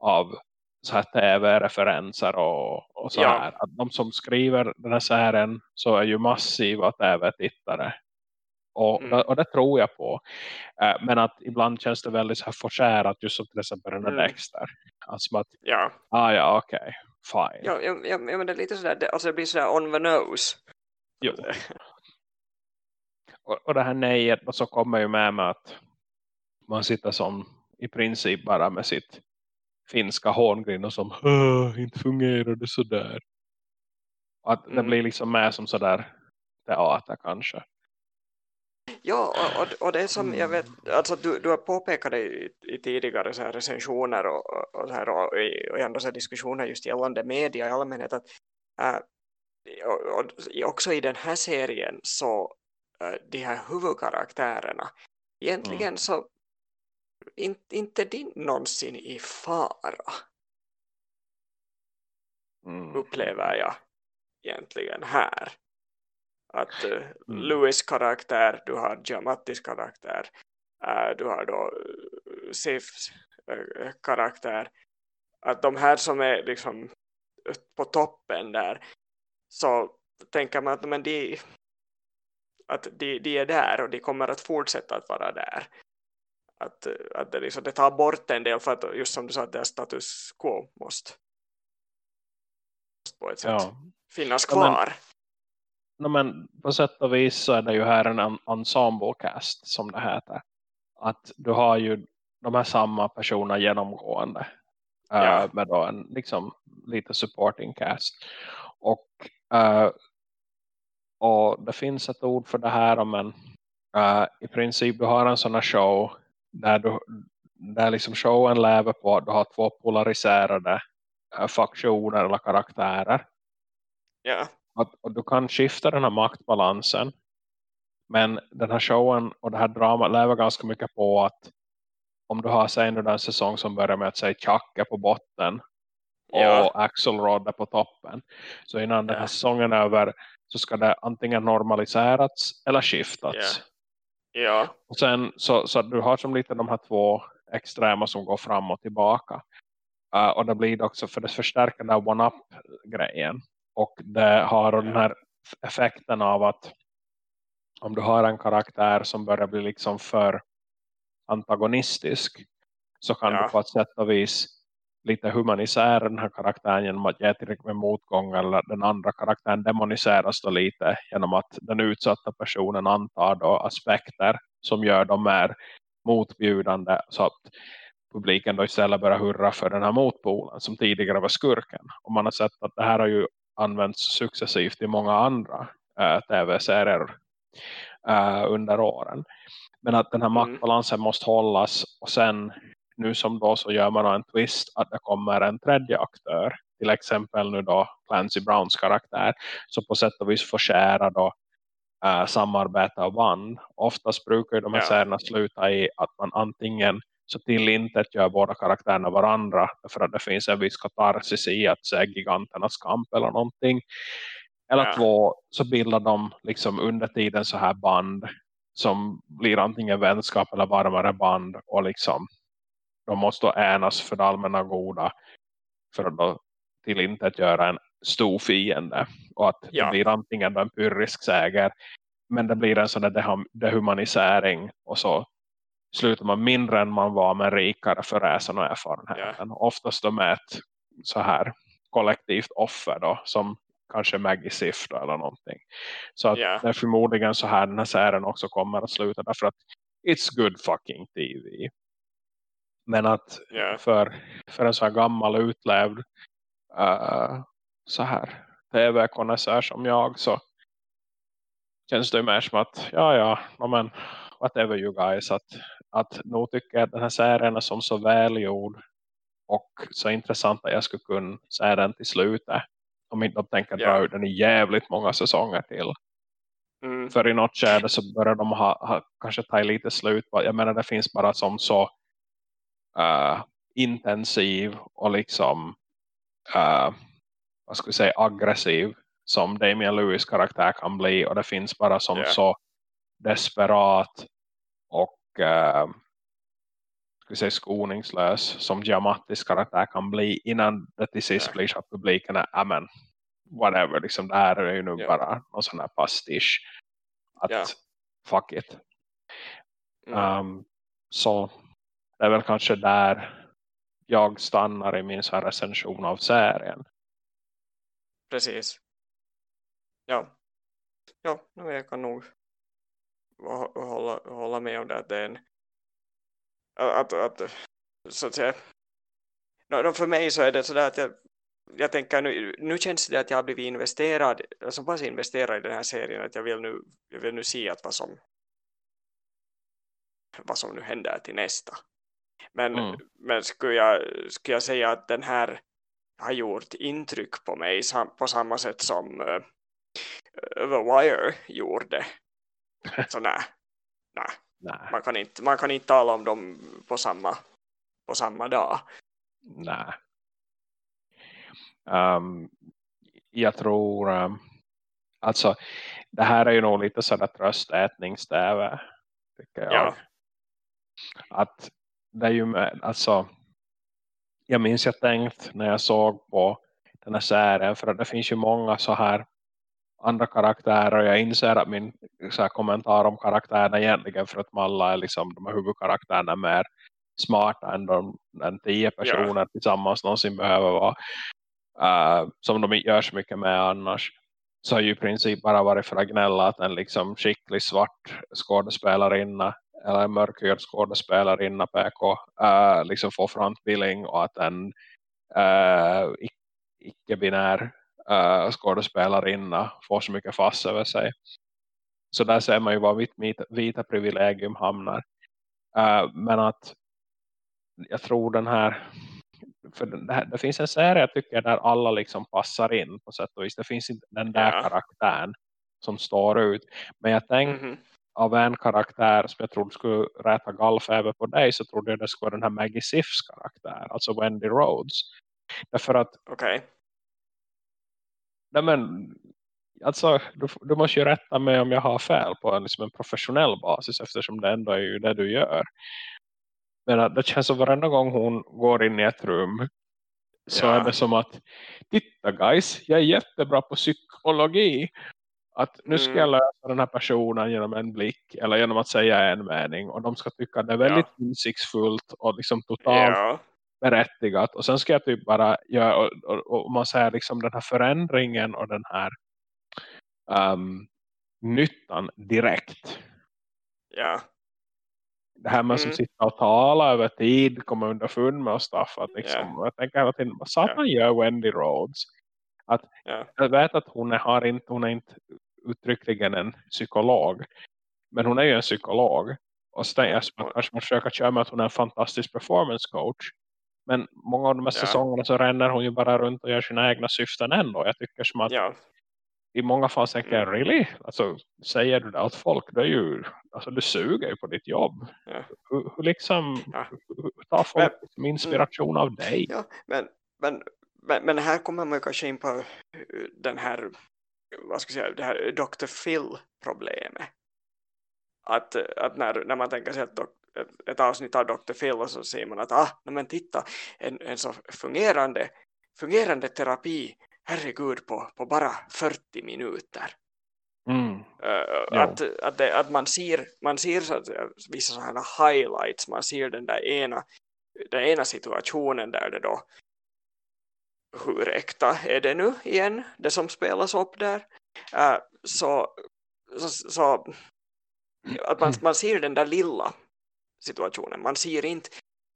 S1: av så här tv-referenser och, och så ja. här. Att de som skriver den här serien så är ju massiva tv-tittare. Och, mm. och det tror jag på. Eh, men att ibland känns det väldigt så här forcerat just som till exempel den här mm. Dexter. Alltså att,
S2: ja,
S1: ah, ja okej, okay, fine.
S2: Ja, ja, ja, men det är lite sådär, det, alltså det blir sådär on the nose.
S1: Jo. och, och det här nejet så kommer ju med med att man sitter som i princip bara med sitt finska hångrinor som inte fungerade sådär. Att mm. det blir liksom med som sådär teater kanske.
S2: Ja, och, och, det som jag vet, mm. alltså du, du har påpekat det i, i tidigare så recensioner och, och, så här, och, och i andra så diskussioner just gällande media i allmänhet att äh, och, och, också i den här serien så äh, de här huvudkaraktärerna egentligen mm. så in, inte din någonsin i fara mm. upplever jag egentligen här att uh, mm. Louis karaktär, du har Giamattis karaktär uh, du har då uh, Sifs uh, karaktär att de här som är liksom på toppen där så tänker man att men de, att de, de är där och de kommer att fortsätta att vara där att, att det, liksom, det tar bort en del för att just som du sa att det är status quo måste på ett sätt ja. finnas kvar.
S1: no, men på sätt och vis så är det ju här en ensemblecast som det heter. Att du har ju de här samma personer genomgående. Eh, ja. Uh, med då en liksom lite supporting cast. Och, uh, och det finns ett ord för det här men uh, i princip du har en sån här show där, du, där liksom showen lever på att du har två polariserade faktioner eller karaktärer.
S2: Ja.
S1: Att, och du kan skifta den här maktbalansen. Men den här showen och det här dramat lever ganska mycket på att om du har sen en säsong som börjar med att säga Chuck är på botten ja. och Axelrod är på toppen. Så innan ja. den här säsongen är över så ska det antingen normaliserats eller skiftats.
S2: Ja. Ja.
S1: Och sen så, så du har som lite de här två extrema som går fram och tillbaka. Uh, och det blir också för det förstärker den här one-up-grejen. Och det har den här effekten av att om du har en karaktär som börjar bli liksom för antagonistisk så kan ja. du på ett sätt och vis lite humanisera den här karaktären genom att ge tillräckligt med motgång eller den andra karaktären demoniseras då lite genom att den utsatta personen antar då aspekter som gör dem mer motbjudande så att publiken då istället börjar hurra för den här motpolen som tidigare var skurken. Och man har sett att det här har ju använts successivt i många andra äh, tv-serier äh, under åren. Men att den här mm. maktbalansen måste hållas och sen nu som då så gör man en twist att det kommer en tredje aktör. Till exempel nu då Clancy Browns karaktär. Så på sätt och vis förskära då äh, samarbete och band. Oftast brukar de här ja. serierna sluta i att man antingen så till inte gör båda karaktärerna varandra för att det finns en viss katarsis i att se giganternas kamp eller någonting. Eller ja. två så bildar de liksom under tiden så här band som blir antingen vänskap eller varmare band och liksom de måste enas för det allmänna goda för att då till inte göra en stor fiende och att ja. det blir antingen en pyrrisk säger men det blir en sån där dehumanisering och så slutar man mindre än man var men rikare för resan och erfarenheten. Ja. Oftast de är ett så här kollektivt offer då som kanske Maggie Siff eller någonting. Så att yeah. det är förmodligen så här den här serien också kommer att sluta därför att it's good fucking TV. Men att yeah. för, för en så här gammal utlevd uh, så här tv-konnässör som jag så känns det mer som att ja ja, no, men whatever you guys att, att nog tycker jag att den här serien är som så välgjord och så intressant att jag skulle kunna se den till slutet om inte de tänker dra yeah. ut den i jävligt många säsonger till. Mm. För i något skärde så börjar de ha, ha, kanske ta lite slut. Jag menar det finns bara som så uh, intensiv och liksom uh, vad ska vi säga aggressiv som Damian Lewis karaktär kan bli och det finns bara som yeah. så desperat och uh, ska vi säga skoningslös som Giamattis karaktär kan bli innan det till sist yeah. blir så att publiken är amen, whatever, liksom det här är ju nu yeah. bara någon sån här pastisch att yeah. fuck it um, så det är väl kanske där jag stannar i min så recension av serien.
S2: Precis. Ja. Ja, jag kan nog hålla, hålla med om det att det är en att, att så att säga no, för mig så är det sådär att jag, jag tänker nu, nu känns det att jag har blivit investerad alltså pass investerad i den här serien att jag vill nu, jag vill nu se att vad som vad som nu händer till nästa men, mm. men skulle, jag, skulle jag säga att den här har gjort intryck på mig på samma sätt som uh, The Wire gjorde (laughs) så nej, nej Nej. Man, kan inte, man kan inte tala om dem på samma, på samma dag.
S1: Nej. Um, jag tror um, alltså det här är ju nog lite sådär tröstätningsstäve tycker jag. Ja. Att det är ju alltså jag minns jag tänkt när jag såg på den här serien för att det finns ju många så här andra karaktärer och jag inser att min så här, kommentar om karaktärerna egentligen för att Malla är liksom de här huvudkaraktärerna mer smarta än, de, än tio personer yeah. tillsammans någonsin behöver vara uh, som de inte gör så mycket med annars så har ju i princip bara varit för att gnälla att en liksom skicklig svart skådespelarinna eller mörkhyad skådespelarinna PK uh, liksom får frontbilling och att en uh, icke-binär uh, skådespelarinna får så mycket fass över sig. Så där ser man ju vad vitt, vita, vita privilegium hamnar. Uh, men att jag tror den här för det, här, det, finns en serie jag tycker där alla liksom passar in på sätt och vis. Det finns inte den där ja. karaktären som står ut. Men jag tänkte mm -hmm. Av en karaktär som jag trodde skulle räta gallfeber på dig så trodde jag det skulle vara den här Maggie Siffs karaktär. Alltså Wendy Rhodes. Därför att
S2: Okej. Okay.
S1: Nej men alltså du, du, måste ju rätta mig om jag har fel på en, liksom en professionell basis eftersom det ändå är ju det du gör. Men det känns som varenda gång hon går in i ett rum så ja. är det som att titta guys, jag är jättebra på psykologi. Att nu ska mm. jag lösa den här personen genom en blick eller genom att säga en mening och de ska tycka det är väldigt ja. insiktsfullt och liksom totalt ja. berättigat. Och sen ska jag typ bara göra och, och, och man säger liksom den här förändringen och den här um, nyttan direkt.
S2: Ja
S1: det här med mm. som sitter och talar över tid kommer underfund med och stuff. Att liksom, yeah. Jag tänker hela tiden, vad satan yeah. gör Wendy Rhodes? Att, yeah. Jag vet att hon är, har inte, hon är inte uttryckligen en psykolog. Men hon är ju en psykolog. Och så tänker jag man kanske måste försöka köra med att hon är en fantastisk performance coach. Men många av de här säsongerna så ränner hon ju bara runt och gör sina egna syften ändå. Jag tycker som att i många fall tänker jag, really? Alltså, säger du det åt folk, det är ju, alltså du suger ju på ditt jobb. Ja. Hur, hur liksom, ja. tar folk men, liksom inspiration mm, av dig?
S2: Ja, men, men, men, men, här kommer man kanske in på den här, vad ska jag säga, det här Dr. Phil-problemet. Att, att när, när man tänker sig att ett, ett avsnitt av Dr. Phil och så ser man att, ah, men titta, en, en så fungerande, fungerande terapi herregud på, på bara 40 minuter.
S1: Mm.
S2: Uh, att, att, det, att man ser, man ser så att, vissa sådana highlights, man ser den där ena, den ena situationen där det då hur äkta är det nu igen, det som spelas upp där uh, så, så, så, att man, man ser den där lilla situationen, man ser inte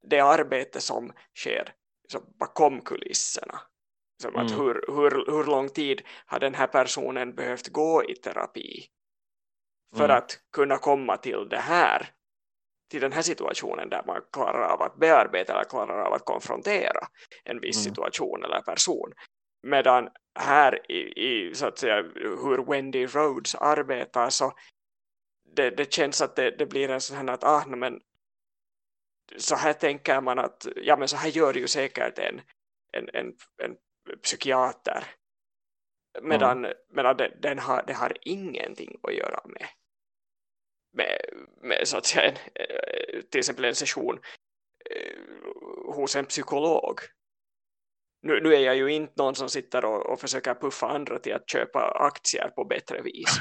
S2: det arbete som sker så bakom kulisserna som att mm. hur, hur, hur lång tid har den här personen behövt gå i terapi för mm. att kunna komma till det här till den här situationen där man klarar av att bearbeta eller klarar av att konfrontera en viss mm. situation eller person. Medan här i, i, så att säga hur Wendy Rhodes arbetar så det, det känns att det, det blir en sån här att ah, men så här tänker man att ja men så här gör ju säkert en, en, en, en psykiater. Medan, mm. medan det, den har, det har ingenting att göra med, med, med så att säga, en, eh, till exempel en session eh, hos en psykolog. Nu, nu är jag ju inte någon som sitter och, och försöker puffa andra till att köpa aktier på bättre vis. (laughs)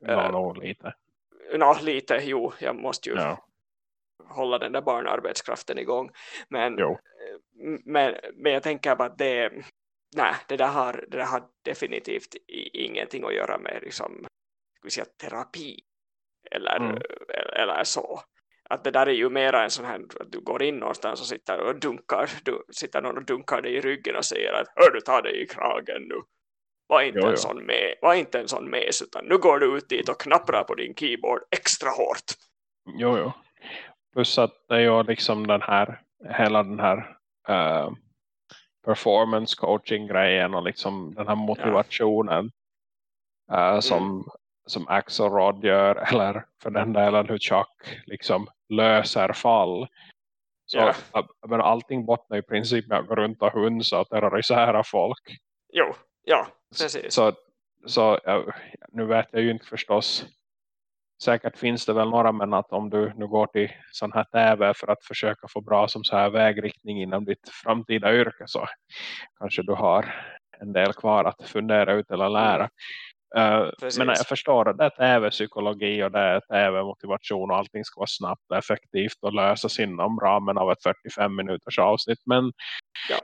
S1: Ja, uh, lite.
S2: Ja, lite, jo. Jag måste ju ja. hålla den där barnarbetskraften igång. Men, men, men jag tänker bara att det, nej, det där har, det där har definitivt ingenting att göra med liksom, ska säga, terapi eller, mm. eller så. Att det där är ju mer en sån här att du går in någonstans och sitter och dunkar, du, sitter någon och dunkar dig i ryggen och säger att hör du tar dig i kragen nu. Var inte, jo, en sån med, var inte en sån mes utan nu går du ut dit och knapprar på din keyboard extra hårt.
S1: Jo, jo. Plus att det är liksom den här, hela den här uh, performance coaching grejen och liksom den här motivationen ja. uh, som, mm. Som Axelrod gör (laughs) eller för den delen hur Chuck liksom löser fall så ja. men allting bottnar i princip med att gå runt och hunsa och terrorisera folk
S2: jo, ja, precis
S1: så, så nu vet jag ju inte förstås säkert finns det väl några men att om du nu går till sån här tv för att försöka få bra som så här vägriktning inom ditt framtida yrke så kanske du har en del kvar att fundera ut eller lära. Uh, men jag förstår att det är tv-psykologi och det är tv-motivation och allting ska vara snabbt och effektivt och lösas inom ramen av ett 45 minuters avsnitt. Men
S2: ja.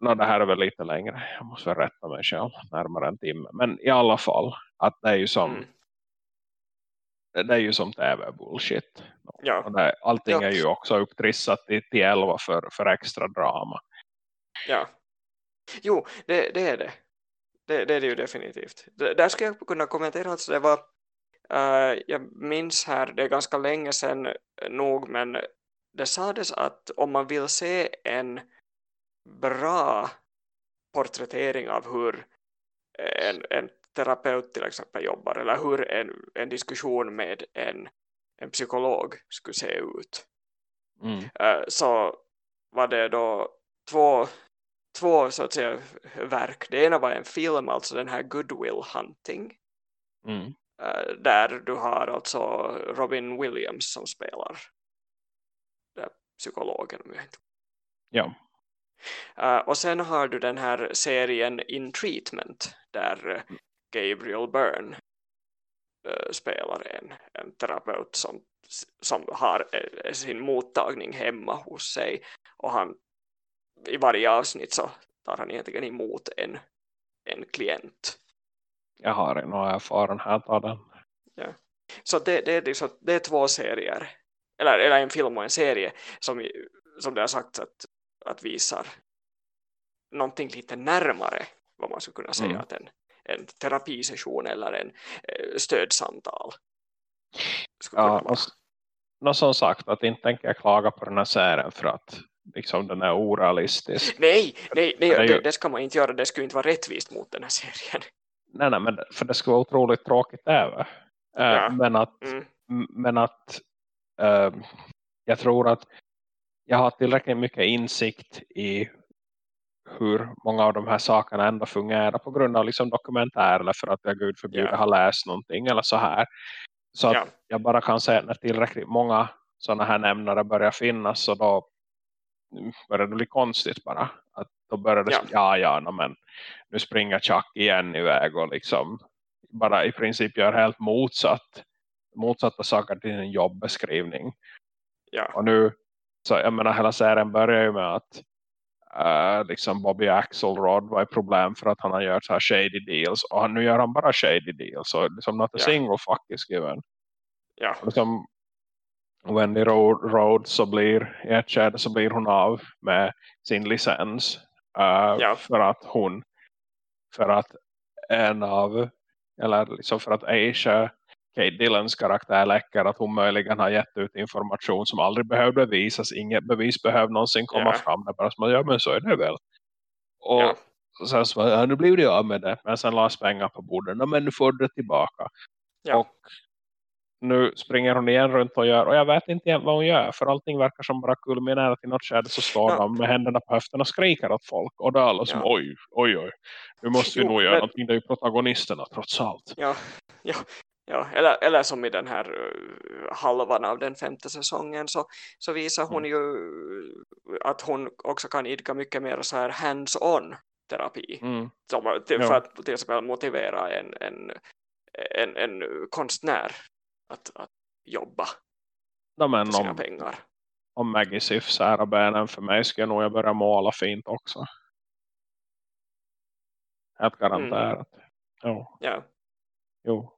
S1: no, det här är väl lite längre. Jag måste väl rätta mig själv närmare en timme. Men i alla fall, att det är ju som mm. det är ju som tv-bullshit.
S2: Ja.
S1: Och det, allting ja. är ju också upptrissat till, till 11 för, för extra drama.
S2: Ja. Jo, det, det är det. Det. Det är det ju definitivt. Det, där ska jag kunna kommentera att det var uh, jag minns här, det är ganska länge sedan nog, men det sades att om man vill se en bra porträttering av hur en, en terapeut till exempel jobbar eller hur en, en diskussion med en, en psykolog skulle se ut
S1: mm.
S2: uh, så var det då två, två så att säga verk. Det ena var en film, alltså den här Goodwill Hunting
S1: mm.
S2: uh, där du har alltså Robin Williams som spelar psykologen om jag inte
S1: Ja.
S2: Uh, och sen har du den här serien In Treatment där uh, Gabriel Byrne spelar en, en terapeut som, som har sin mottagning hemma hos sig och han i varje avsnitt så tar han egentligen emot en, en klient.
S1: Jag har en erfarenhet av den.
S2: Ja. Så det, det, är liksom, det är två serier eller, eller en film och en serie som, som det har sagts att, att visar någonting lite närmare vad man skulle kunna säga mm. att en, en terapisession eller en eh, stödsamtal
S1: ja, och, och som sagt att inte tänker jag klaga på den här serien för att liksom den är orealistisk.
S2: Nej, nej, nej det, ju... det, ska man inte göra. Det skulle inte vara rättvist mot den här serien.
S1: Nej, nej men för det skulle vara otroligt tråkigt även. Äh, ja. men, att, mm. men att uh, jag tror att jag har tillräckligt mycket insikt i hur många av de här sakerna ändå fungerar på grund av liksom dokumentär eller för att jag gud förbjuder yeah. har läst någonting eller så här. Så att jag bara kan säga att när tillräckligt många sådana här nämnare börjar finnas så då börjar det bli konstigt bara. Att då börjar det, ja ja, ja men nu springer Chuck igen iväg och liksom bara i princip gör helt motsatt motsatta saker till en jobbeskrivning.
S2: Ja.
S1: Och nu, så jag menar hela serien börjar ju med att uh, liksom Bobby Axelrod var ett problem för att han har gjort så här shady deals. Och nu gör han bara shady deals. Så liksom not a ja. single fuck is given.
S2: Ja.
S1: Och liksom, Wendy Road så blir i ett skede så blir hon av med sin licens. Uh, ja. För att hon för att en av eller liksom för att Aisha Kate Dillons karaktär läcker att hon möjligen har gett ut information som aldrig behövde bevisas. Inget bevis behöver någonsin komma yeah. fram. Det bara som att, ja men så är det väl. Och yeah. sen så ja, nu blir det av med det. Men sen lades pengar på bordet. men nu får du det tillbaka. Och nu springer hon igen runt och gör. Och jag vet inte vad hon gör. För allting verkar som bara kulminerat i något skede. Så står ja. de med händerna på höften och skriker åt folk. Och då är alla som ja. oj, oj, oj. Nu måste vi jo, nog göra men... någonting. Det är ju protagonisterna trots allt.
S2: Ja, ja. Ja, eller, eller som i den här uh, halvan av den femte säsongen så, så visar hon mm. ju att hon också kan idka mycket mer så här hands-on terapi
S1: mm.
S2: som, till, för att till exempel motivera en, en, en, en konstnär att, att jobba
S1: ja, men
S2: sina
S1: om,
S2: pengar.
S1: Om Maggie Siff sära benen för mig ska jag nog börja måla fint också. Helt garanterat. Mm. Jo.
S2: Ja.
S1: Jo.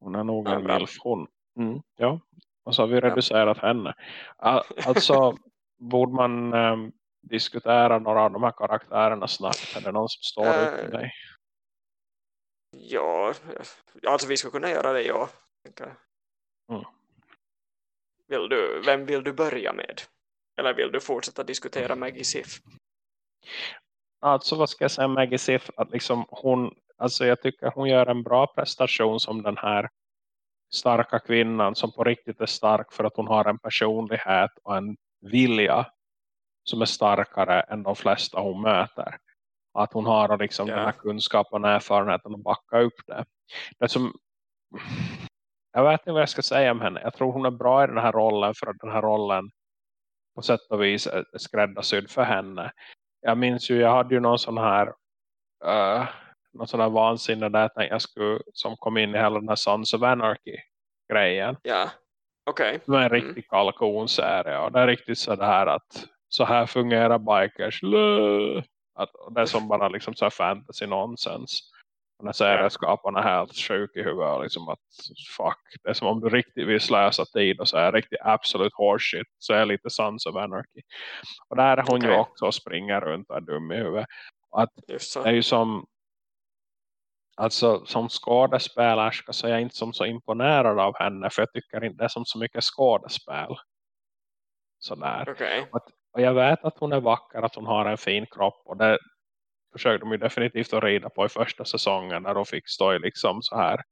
S1: Hon är nog en milf hon. Mm, ja, och så har vi reducerat ja. henne. Alltså, (laughs) borde man um, diskutera några av de här karaktärerna snabbt? Är det någon som står uh, ut till dig?
S2: Ja, alltså vi ska kunna göra det, ja.
S1: Mm.
S2: Vill du, vem vill du börja med? Eller vill du fortsätta diskutera Maggie Siff?
S1: Alltså vad ska jag säga Maggie Siff? Att liksom hon, alltså jag tycker hon gör en bra prestation som den här starka kvinnan som på riktigt är stark för att hon har en personlighet och en vilja som är starkare än de flesta hon möter. Att hon har liksom yeah. den här kunskapen och erfarenheten att backa upp det. det som, jag vet inte vad jag ska säga om henne. Jag tror hon är bra i den här rollen för att den här rollen på sätt och vis är skräddarsydd för henne. Jag minns ju, jag hade ju någon sån här uh, någon sån här vansinne där att jag skulle, som kom in i hela den här Sons of Anarchy-grejen.
S2: Ja, okej. Okay.
S1: Det var en mm. riktig kalkonserie och det är riktigt så här att så här fungerar bikers. Att, det är som bara liksom så fantasy nonsens. Och när serieskaparna är helt sjuk i huvudet. Liksom att fuck. Det är som om du riktigt vill slösa tid. Och så är riktigt absolut horseshit. Så är lite Sons of Anarchy. Och där är hon okay. ju också och springer runt och är dum i huvudet. Att det är ju som Alltså som skådespelerska så är jag inte som så imponerad av henne. För jag tycker inte det är som så mycket skådespel. Sådär.
S2: Okay.
S1: Och, och jag vet att hon är vacker. Att hon har en fin kropp. Och det försökte de ju definitivt att rida på i första säsongen. När de fick stå i liksom så här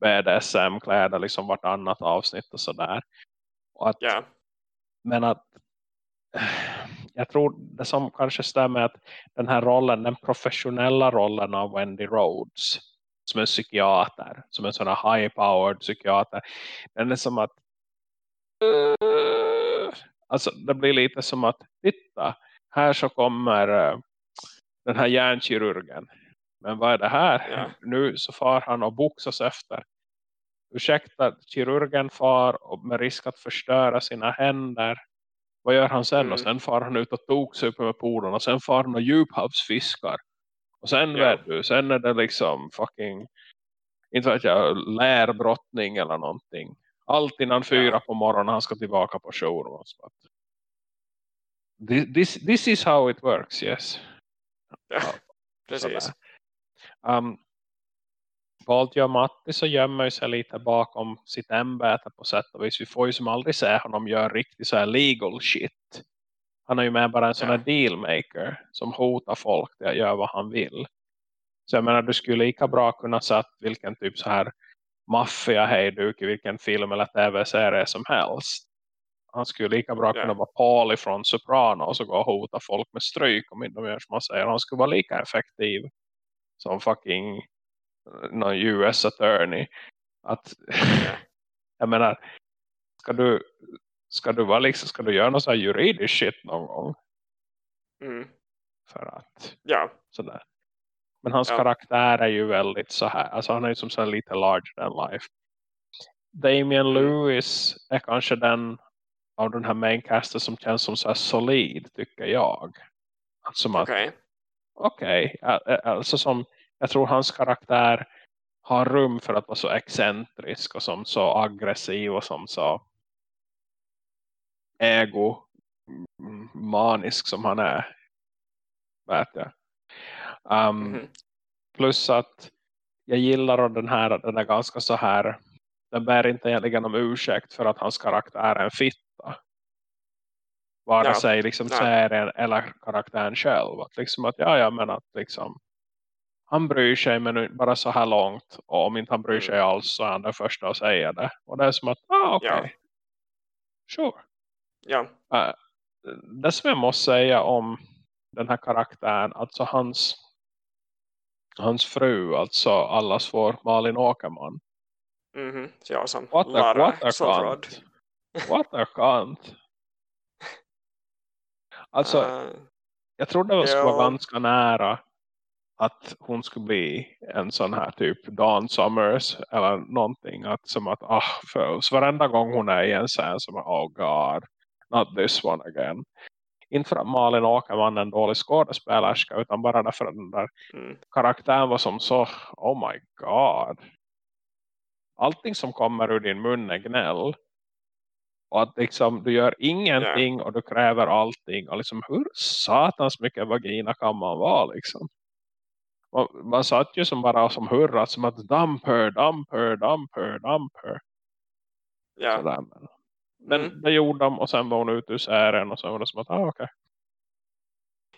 S1: BDSM-kläder liksom vartannat avsnitt och sådär.
S2: Och yeah.
S1: Men att jag tror det som kanske stämmer att den här rollen, den professionella rollen av Wendy Rhodes som en psykiater, som en sån här high-powered psykiater den är som att uh, alltså det blir lite som att titta, här så kommer uh, den här hjärnkirurgen men vad är det här?
S2: Ja.
S1: Nu så far han och boxas efter ursäkta, kirurgen far med risk att förstöra sina händer vad gör han sen? Mm. Och sen far han ut och tog sig upp med polen. Och sen far han och djuphavsfiskar. Och sen ja. vet du, sen är det liksom fucking, inte vet jag, lärbrottning eller någonting. Allt innan fyra på morgonen han ska tillbaka på showen. This, this is how it works, yes.
S2: Ja, precis.
S1: Um, Paul Matti så gömmer sig lite bakom sitt ämbete på sätt och vis. Vi får ju som aldrig se honom göra riktigt så här legal shit. Han är ju med bara en sån här dealmaker som hotar folk till att göra vad han vill. Så jag menar, du skulle lika bra kunna sätta vilken typ så här maffia hejduk i vilken film eller tv-serie som helst. Han skulle lika bra kunna vara Paul ifrån Soprano och så gå och hota folk med stryk om de gör som man säger. Han skulle vara lika effektiv som fucking någon US attorney att (laughs) jag menar ska du ska du vara liksom ska du göra någon sån här juridisk shit någon gång
S2: mm.
S1: för att
S2: ja
S1: sådär men hans ja. karaktär är ju väldigt så här alltså han är ju som så lite larger than life Damien mm. Lewis är kanske den av den här maincasten som känns som så här solid tycker jag alltså okej okay. okay. alltså som jag tror hans karaktär har rum för att vara så excentrisk och som så aggressiv och som så ego manisk som han är vet jag um, mm -hmm. plus att jag gillar den här den är ganska så här den bär inte egentligen om ursäkt för att hans karaktär är en fitta vare ja. sig liksom serien eller karaktären själv att liksom att ja, ja men att liksom han bryr sig men bara så här långt. Och om inte han bryr sig mm. alls så är han den första att säga det. Och det är som att, ah okej. Okay. Ja. Sure.
S2: Ja.
S1: Uh, det som jag måste säga om den här karaktären, alltså hans hans fru, alltså allas vår Malin Åkerman.
S2: Mm. Ja, som
S1: what Lara a, what a What a cunt. (laughs) Alltså, uh, jag trodde det skulle vara ganska nära att hon skulle bli en sån här typ Dawn Summers eller någonting att som att ah, för, så varenda gång hon är i en scen som oh god, not this one again inte för att Malin Åkerman är en dålig skådespelerska utan bara därför att den där mm. karaktären var som så oh my god allting som kommer ur din mun är gnäll och att liksom, du gör ingenting yeah. och du kräver allting och liksom hur satans mycket vagina kan man vara liksom man, man satt ju som bara som hurrat som att damper, damper, damper, damper.
S2: Ja.
S1: Sådär, men men mm. det gjorde de och sen var hon ute ur sären och så var det som att, ah okej. Okay.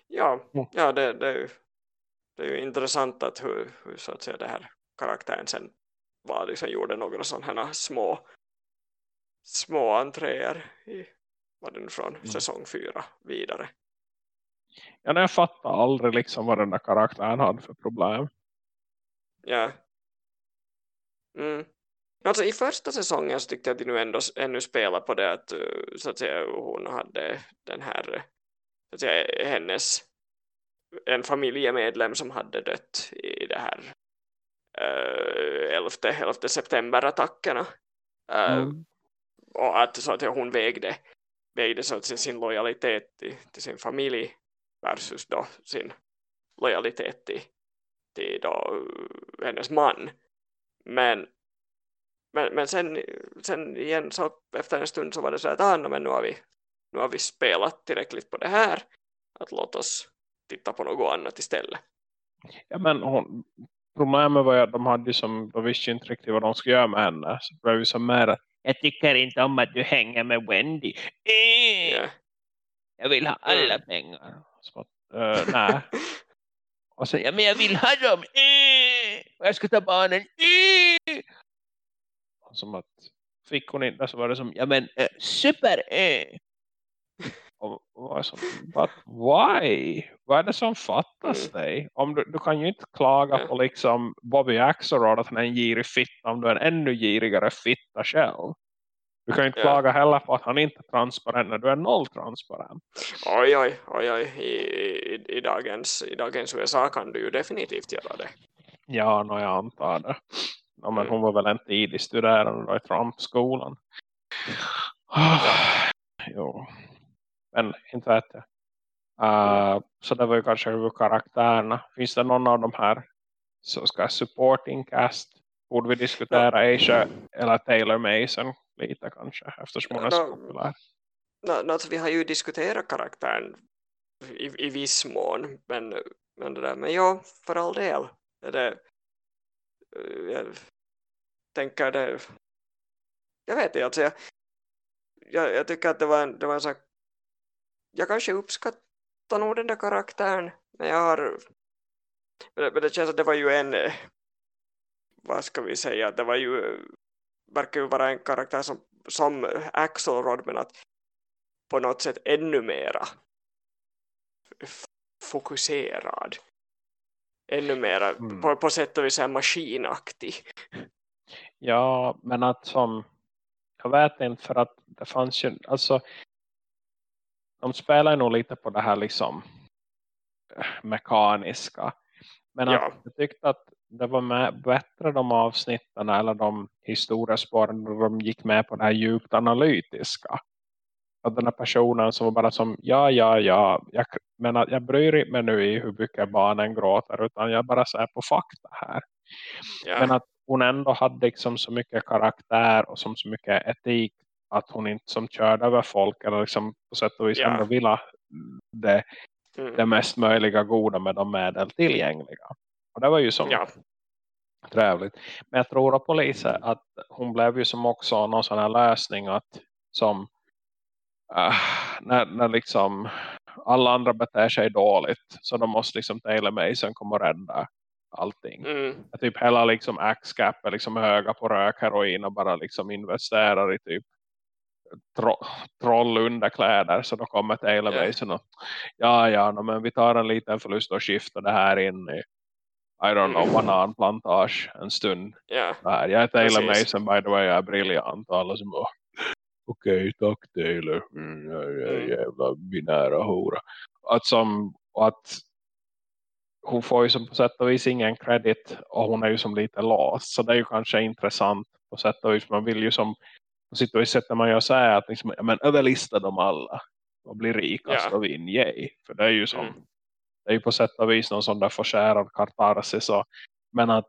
S2: Ja, mm. ja det, det, är ju, det är ju intressant att hur, hur så att säga det här karaktären sen var liksom gjorde några sådana här små små entréer i var den från mm. säsong fyra vidare
S1: ja, jag fattar aldrig liksom vad den där karaktären hade för problem.
S2: Ja. Mm. Alltså i första säsongen så tyckte jag att de nu ändå ännu spelar på det att, eh, så att säga, hon hade den här så att säga, hennes en familjemedlem som hade dött i det här äh, 11, 11 september-attackerna. Äh, mm. Och att, så att hon vägde vägde så till sin lojalitet till, till sin familj versus då sin lojalitet till, till då hennes man. Men, men, men sen, sen igen så efter en stund så var det så att ah, men nu, har vi, nu har vi spelat tillräckligt på det här att låt oss titta på något annat istället.
S1: Ja men hon, problemet var ju att de hade som, de visste inte riktigt vad de skulle göra med henne. Så det blev ju som mer att jag tycker inte om att du hänger med Wendy. Eh, yeah. Jag vill ha alla pengar. Så, uh, (laughs) nej. Och sen, ja men jag vill ha dem. Eh, och jag ska ta barnen. Eh. Som att fick hon inte så var det som, ja men uh, super. Eh. Och, och som, but why? Vad är det som fattas mm. dig? Om du, du kan ju inte klaga mm. på liksom Bobby Axelrod att han är en girig fitta om du är en ännu girigare fitta själv. Du kan ju inte ja. klaga heller på att han inte är transparent när du är noll transparent.
S2: Oj, oj, oj, oj. I, i, i, dagens, I dagens USA kan du ju definitivt göra det.
S1: Ja, no, jag antar det. Ja, men mm. hon var väl en tidig studerande då i Trump-skolan. Ja. jo. Men inte vet jag. Uh, så det var ju kanske huvudkaraktärerna. Finns det någon av de här så ska supporting cast borde vi diskutera Asia eller Taylor Mason lite kanske eftersom hon är så populär.
S2: No, no, alltså, vi har ju diskuterat karaktären i, i viss mån men, men, det där, men ja, för all del det, eh, jag tänker det. Jag vet inte, alltså jag, jag, jag tycker att det var en, det var en sak jag kanske uppskattar nog den där karaktären men jag har men det, känns att det var ju en vad ska vi säga det var ju verkar ju vara en karaktär som, som Axelrod men att på något sätt ännu mera fokuserad. Ännu mera mm. på, på sätt och vis är maskinaktig
S1: ja men att som jag vet inte för att det fanns ju alltså de spelar nog lite på det här liksom mekaniska. Men ja. att jag tyckte att det var med, bättre de avsnitten eller de historiespåren då de gick med på det här djupt analytiska. Att den här personen som var bara som, ja, ja, ja, jag, men jag bryr mig nu i hur mycket barnen gråter utan jag bara ser på fakta här. Ja. Men att hon ändå hade liksom så mycket karaktär och som så mycket etik att hon inte som körde över folk eller liksom på sätt och vis ja. ändå ville det, mm. det mest möjliga goda med de medel tillgängliga. Och det var ju som ja. trevligt. Men jag tror på Lisa att hon blev ju som också någon sån här lösning att som äh, när, när liksom alla andra beter sig dåligt så då måste liksom Taylor Mason komma och rädda allting. Mm. Typ hela liksom X-cap är liksom höga på rök, heroin och bara liksom investerar i typ tro, troll underkläder så då kommer Taylor yeah. Mason och ja ja no, men vi tar en liten förlust och skiftar det här in i I don't know, mm. bananplantage en stund.
S2: Yeah.
S1: Här. Jag är Taylor Precis. Mason by the way, jag är briljant och alla som bara okej okay, tack Taylor mm, jag, jag, mm. jävla binära hora att som att hon får ju som på sätt och vis ingen credit och hon är ju som lite låst så det är ju kanske intressant på sätt och vis man vill ju som på sitt och vis sätter man ju säga att liksom, men överlista dem alla och bli rikast ja. och vinn, yay. För det är ju som, mm. det är ju på sätt och vis någon sån där förskärad kartarsis. Och, men att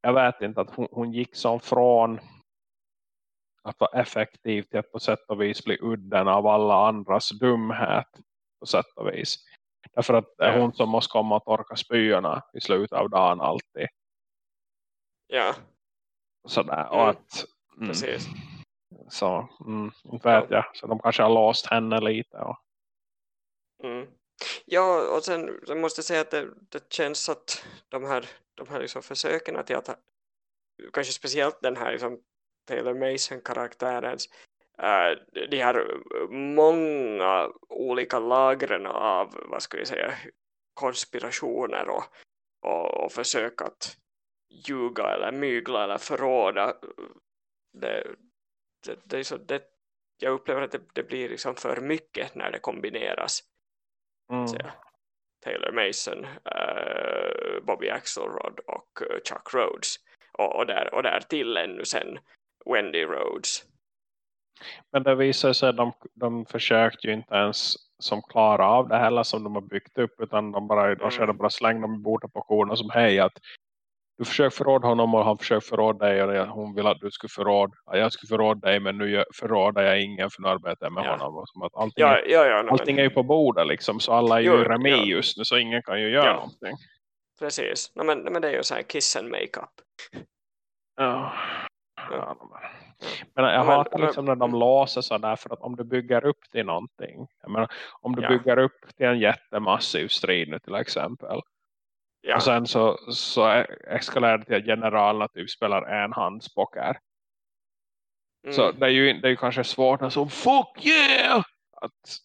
S1: jag vet inte att hon, hon gick som från att vara effektiv till att på sätt och vis bli udden av alla andras dumhet på sätt och vis. Därför att det är hon som måste komma och torka spyorna i slutet av dagen alltid.
S2: Ja.
S1: Sådär, och mm. att... Mm, Precis. Så, mm, inte vet ja. jag. Så de kanske har låst henne lite. Och...
S2: Mm. Ja, och sen, sen måste jag säga att det, det känns att de här, de här liksom försöken att kanske speciellt den här liksom Taylor Mason-karaktärens äh, de här många olika lagren av vad ska jag säga konspirationer och, och, och försök att ljuga eller mygla eller förråda det, det, det är så det, jag upplever att det, det blir liksom för mycket när det kombineras. Mm. så, Taylor Mason uh, Bobby Axelrod och Chuck Rhodes. Och, och, där, och där till ännu sen Wendy Rhodes
S1: Men det visar sig att de, de försökte ju inte ens som klarar av det heller som de har byggt upp utan de bara, mm. de bara slängde dem i bordet på korna som hej att du försöker förråda honom och han försöker förråda dig och hon vill att du ska förråda jag ska förråda dig men nu förrådar jag ingen för nu arbetar med ja. honom och som att allting, ja, ja, ja, allting är ju på bordet liksom så alla är ju remi ja. just nu så ingen kan ju göra ja. någonting
S2: precis, no, men, men det är ju så här kiss and makeup
S1: ja, ja. Men jag men, hatar liksom när de låser sådär för att om du bygger upp till någonting. Menar, om du bygger upp till en jättemassiv strid nu till exempel. Ja. Och sen så, så eskalerar det till att generalerna typ spelar en handspoker. Mm. Så det är, ju, det är ju kanske svårt att så fuck yeah! Att,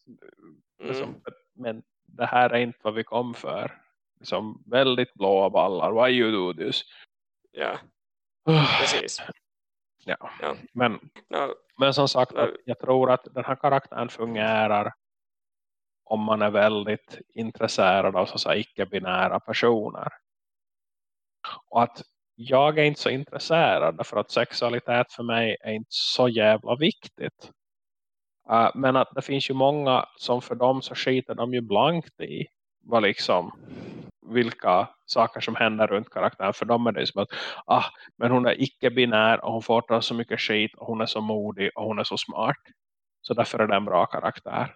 S1: mm. liksom, men det här är inte vad vi kom för. Liksom, väldigt blåa ballar. Why you do this?
S2: Ja, (sighs) precis.
S1: Ja. ja. Men, no. men som sagt, jag tror att den här karaktären fungerar om man är väldigt intresserad av så icke-binära personer. Och att jag är inte så intresserad för att sexualitet för mig är inte så jävla viktigt. Uh, men att det finns ju många som för dem så skiter de ju blankt i vad liksom vilka saker som händer runt karaktären. För dem är det som att ah, men hon är icke-binär och hon får ta så mycket skit och hon är så modig och hon är så smart. Så därför är det en bra karaktär.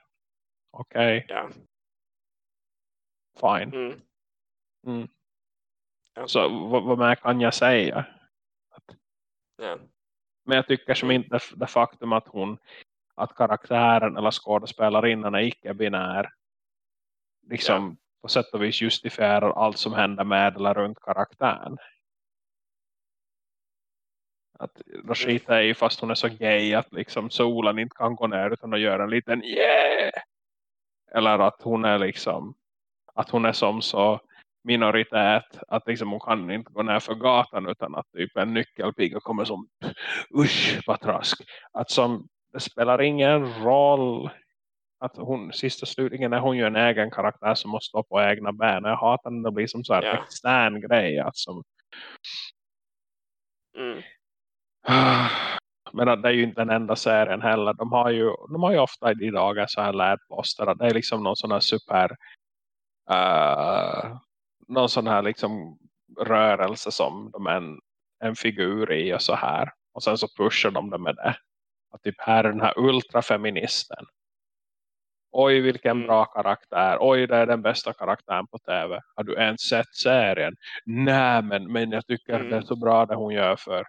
S1: Okej. Okay.
S2: Ja.
S1: Fine. Mm. Mm. Ja. Så vad, vad mer kan jag säga? Att,
S2: ja.
S1: Men jag tycker som mm. inte det faktum att hon att karaktären eller skådespelarinnan är icke-binär liksom på sätt och vis justifierar allt som händer med eller runt karaktären. Att Rashita är ju fast hon är så gay att liksom solen inte kan gå ner utan att göra en liten yeah! Eller att hon är liksom att hon är som så minoritet att liksom hon kan inte gå ner för gatan utan att typ en nyckelpiga kommer som usch vad trask. Att som det spelar ingen roll att hon sista slutningen är hon ju en egen karaktär som måste stå på egna ben. Jag hatar när det blir som så här yeah. extern grej. Alltså.
S2: Mm.
S1: Men det är ju inte den enda serien heller. De har ju, de har ju ofta i dagar så här lädposter. Det är liksom någon sån här super uh, någon sån här liksom rörelse som de är en, en figur i och så här. Och sen så pushar de det med det. Att typ här är den här ultrafeministen. Oj vilken mm. bra karaktär. Oj det är den bästa karaktären på tv. Har du ens sett serien? Nej men, men jag tycker mm. det är så bra det hon gör för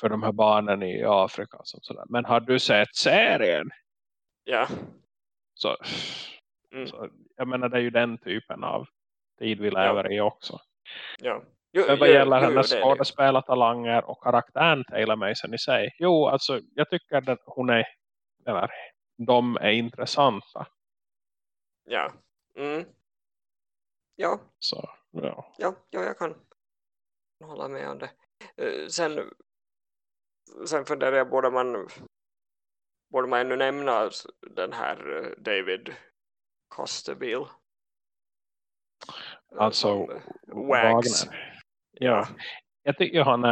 S1: för de här barnen i Afrika. Som sådär. Men har du sett serien?
S2: Ja.
S1: Så, mm. så, jag menar det är ju den typen av tid vi lever ja. i också.
S2: Ja.
S1: Jo, Men vad jo, gäller jo, hennes skådespelartalanger och karaktären Taylor Mason i sig. Jo, alltså jag tycker att hon är, eller de är intressanta.
S2: Ja. Mm. Ja.
S1: Så, ja.
S2: ja. Ja, jag kan hålla med om det. Uh, sen sen funderar jag, borde man borde man ännu nämna den här eh, David Costerbill
S1: eh, alltså Wags ja, jag tycker han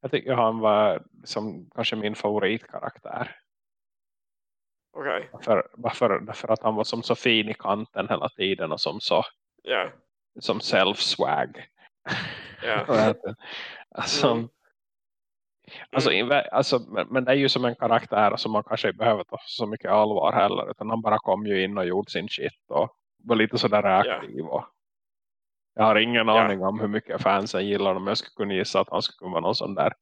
S1: jag tycker han var som kanske min favoritkaraktär. Okay. För, varför? Därför att han var som så fin i kanten hela tiden och som så
S2: yeah.
S1: som self-swag.
S2: Yeah. (laughs)
S1: alltså, mm. Alltså, mm. alltså, men det är ju som en karaktär som man kanske behöver ta så mycket allvar heller. Utan han bara kom ju in och gjorde sin shit och var lite sådär reaktiv. Yeah. Och jag har ingen yeah. aning om hur mycket fansen gillar honom. Jag skulle kunna gissa att han skulle vara någon sån där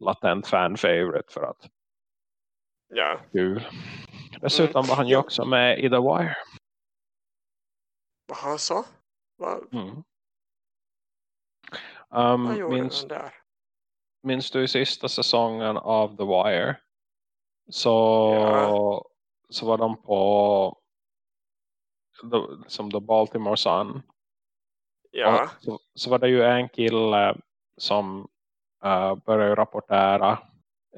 S1: latent fan favorite för att
S2: ja.
S1: kul. Dessutom mm. var han ju också med i The Wire.
S2: Vad så? Vad?
S1: Mm.
S2: Um, Vad gjorde minst, han där?
S1: minns du i sista säsongen av The Wire så, ja. så var de på the, som The Baltimore Sun
S2: ja.
S1: Så, så, var det ju en kille som uh, började rapportera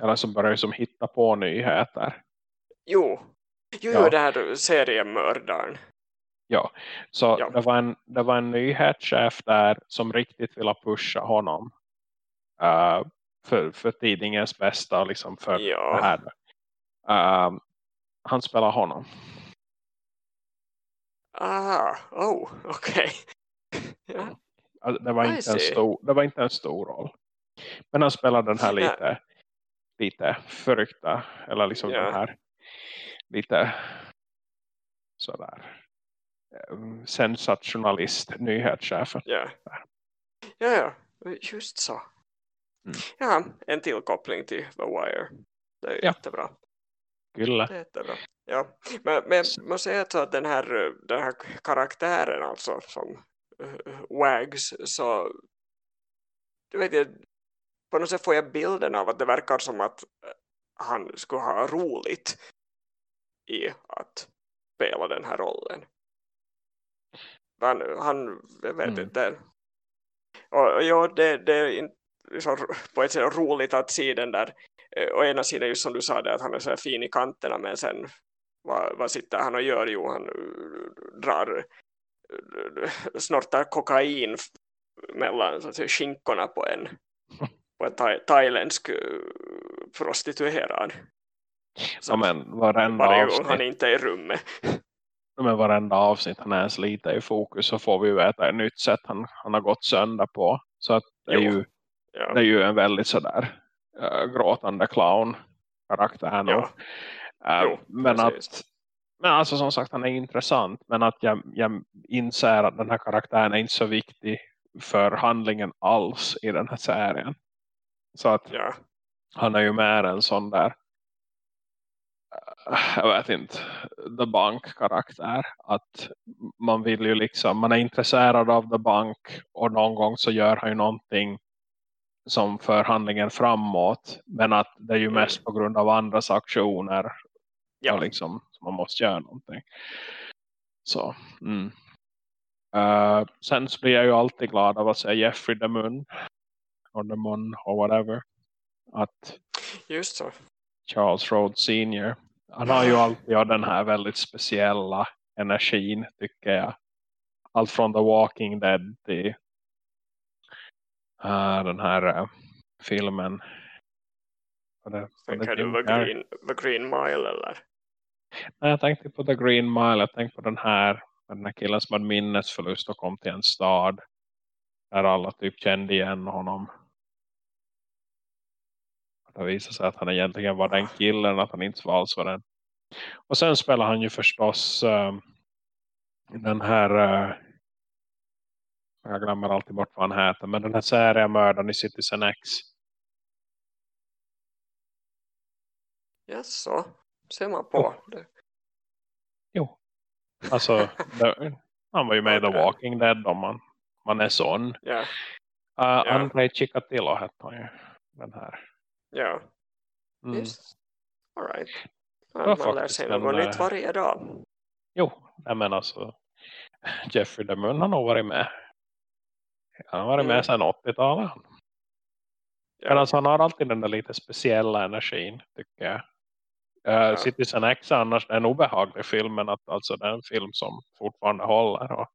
S1: eller som började som hitta på nyheter
S2: jo, jo, ja. det här seriemördaren
S1: Ja, så ja. Det, var en, det var en nyhetschef där som riktigt ville pusha honom uh, för, för tidningens bästa liksom för
S2: ja.
S1: det här. Uh, han spelar honom.
S2: Ah, oh, okej. Okay.
S1: ja. Alltså, det, var inte en stor, det var inte en stor roll. Men han spelar den här lite, lite förrykta, eller liksom ja. den här lite sådär eh, sensationalist nyhetschefen.
S2: Ja. ja, ja, just så. Mm. Ja, en tillkoppling till The Wire. Det är ja. jättebra.
S1: Kyllä.
S2: Det är jättebra. Ja, men, men måste säga att den här, den här karaktären alltså som uh, Wags så du vet jag, på något sätt får jag bilden av att det verkar som att han skulle ha roligt i att spela den här rollen. Han, han jag vet mm. inte. Och, ja, det, det är liksom, på ett sätt roligt att se den där. Å ena sidan just som du sa det, att han är så fin i kanterna men sen vad, vad sitter han och gör? Jo, han drar snortar kokain mellan så att säga, skinkorna på en, på en thai, thailändsk prostituerad.
S1: Ja, men varenda avsnitt.
S2: han inte är i rummet.
S1: Men varenda avsnitt han ens lite i fokus så får vi veta ett nytt sätt han, han har gått sönder på. Så att det, är ju, ja. det är ju en väldigt sådär uh, gråtande clown karaktär. Ja. Uh, jo, men att men alltså som sagt han är intressant men att jag, jag inser att den här karaktären är inte så viktig för handlingen alls i den här serien. Så att
S2: ja.
S1: han är ju mer en sån där (sighs) jag vet inte, The Bank-karaktär. Att man vill ju liksom, man är intresserad av The Bank och någon gång så gör han ju någonting som för handlingen framåt. Men att det är ju mm. mest på grund av andras aktioner. Ja. Liksom, man måste göra någonting. Så, mm. uh, sen så blir jag ju alltid glad av att säga Jeffrey the Moon. Och the Moon och whatever. Att
S2: Just så.
S1: Charles Rhodes senior han har ju alltid den här väldigt speciella energin tycker jag. Allt från The Walking Dead till uh, den här uh, filmen.
S2: Tänker du The Green, The Green Mile eller?
S1: Nej, jag tänkte på The Green Mile. Jag tänkte på den här, den här killen som hade minnesförlust och kom till en stad. Där alla typ kände igen honom. Det visar sig att han egentligen var den killen. Att han inte alls var den. Och sen spelar han ju förstås uh, den här... Uh, jag glömmer alltid bort vad han heter. Men den här seriemördaren i Citizen X.
S2: Yes, så ser man på det.
S1: Jo. Alltså, (laughs) det, han var ju med i The Walking Dead om man, man är sån.
S2: Yeah.
S1: Uh, yeah. Andrei Chikatilo hette han ju. Den här.
S2: Ja. Mm. Just. All right. Man, man lär sig något nytt varje dag.
S1: Jo, jag menar alltså Jeffrey DeMunn har nog varit med. Han har varit mm. med sedan 80-talet. Ja. Men alltså han har alltid den där lite speciella energin tycker jag. Uh, ja. Citizen X är annars en obehaglig film men att alltså det är en film som fortfarande håller och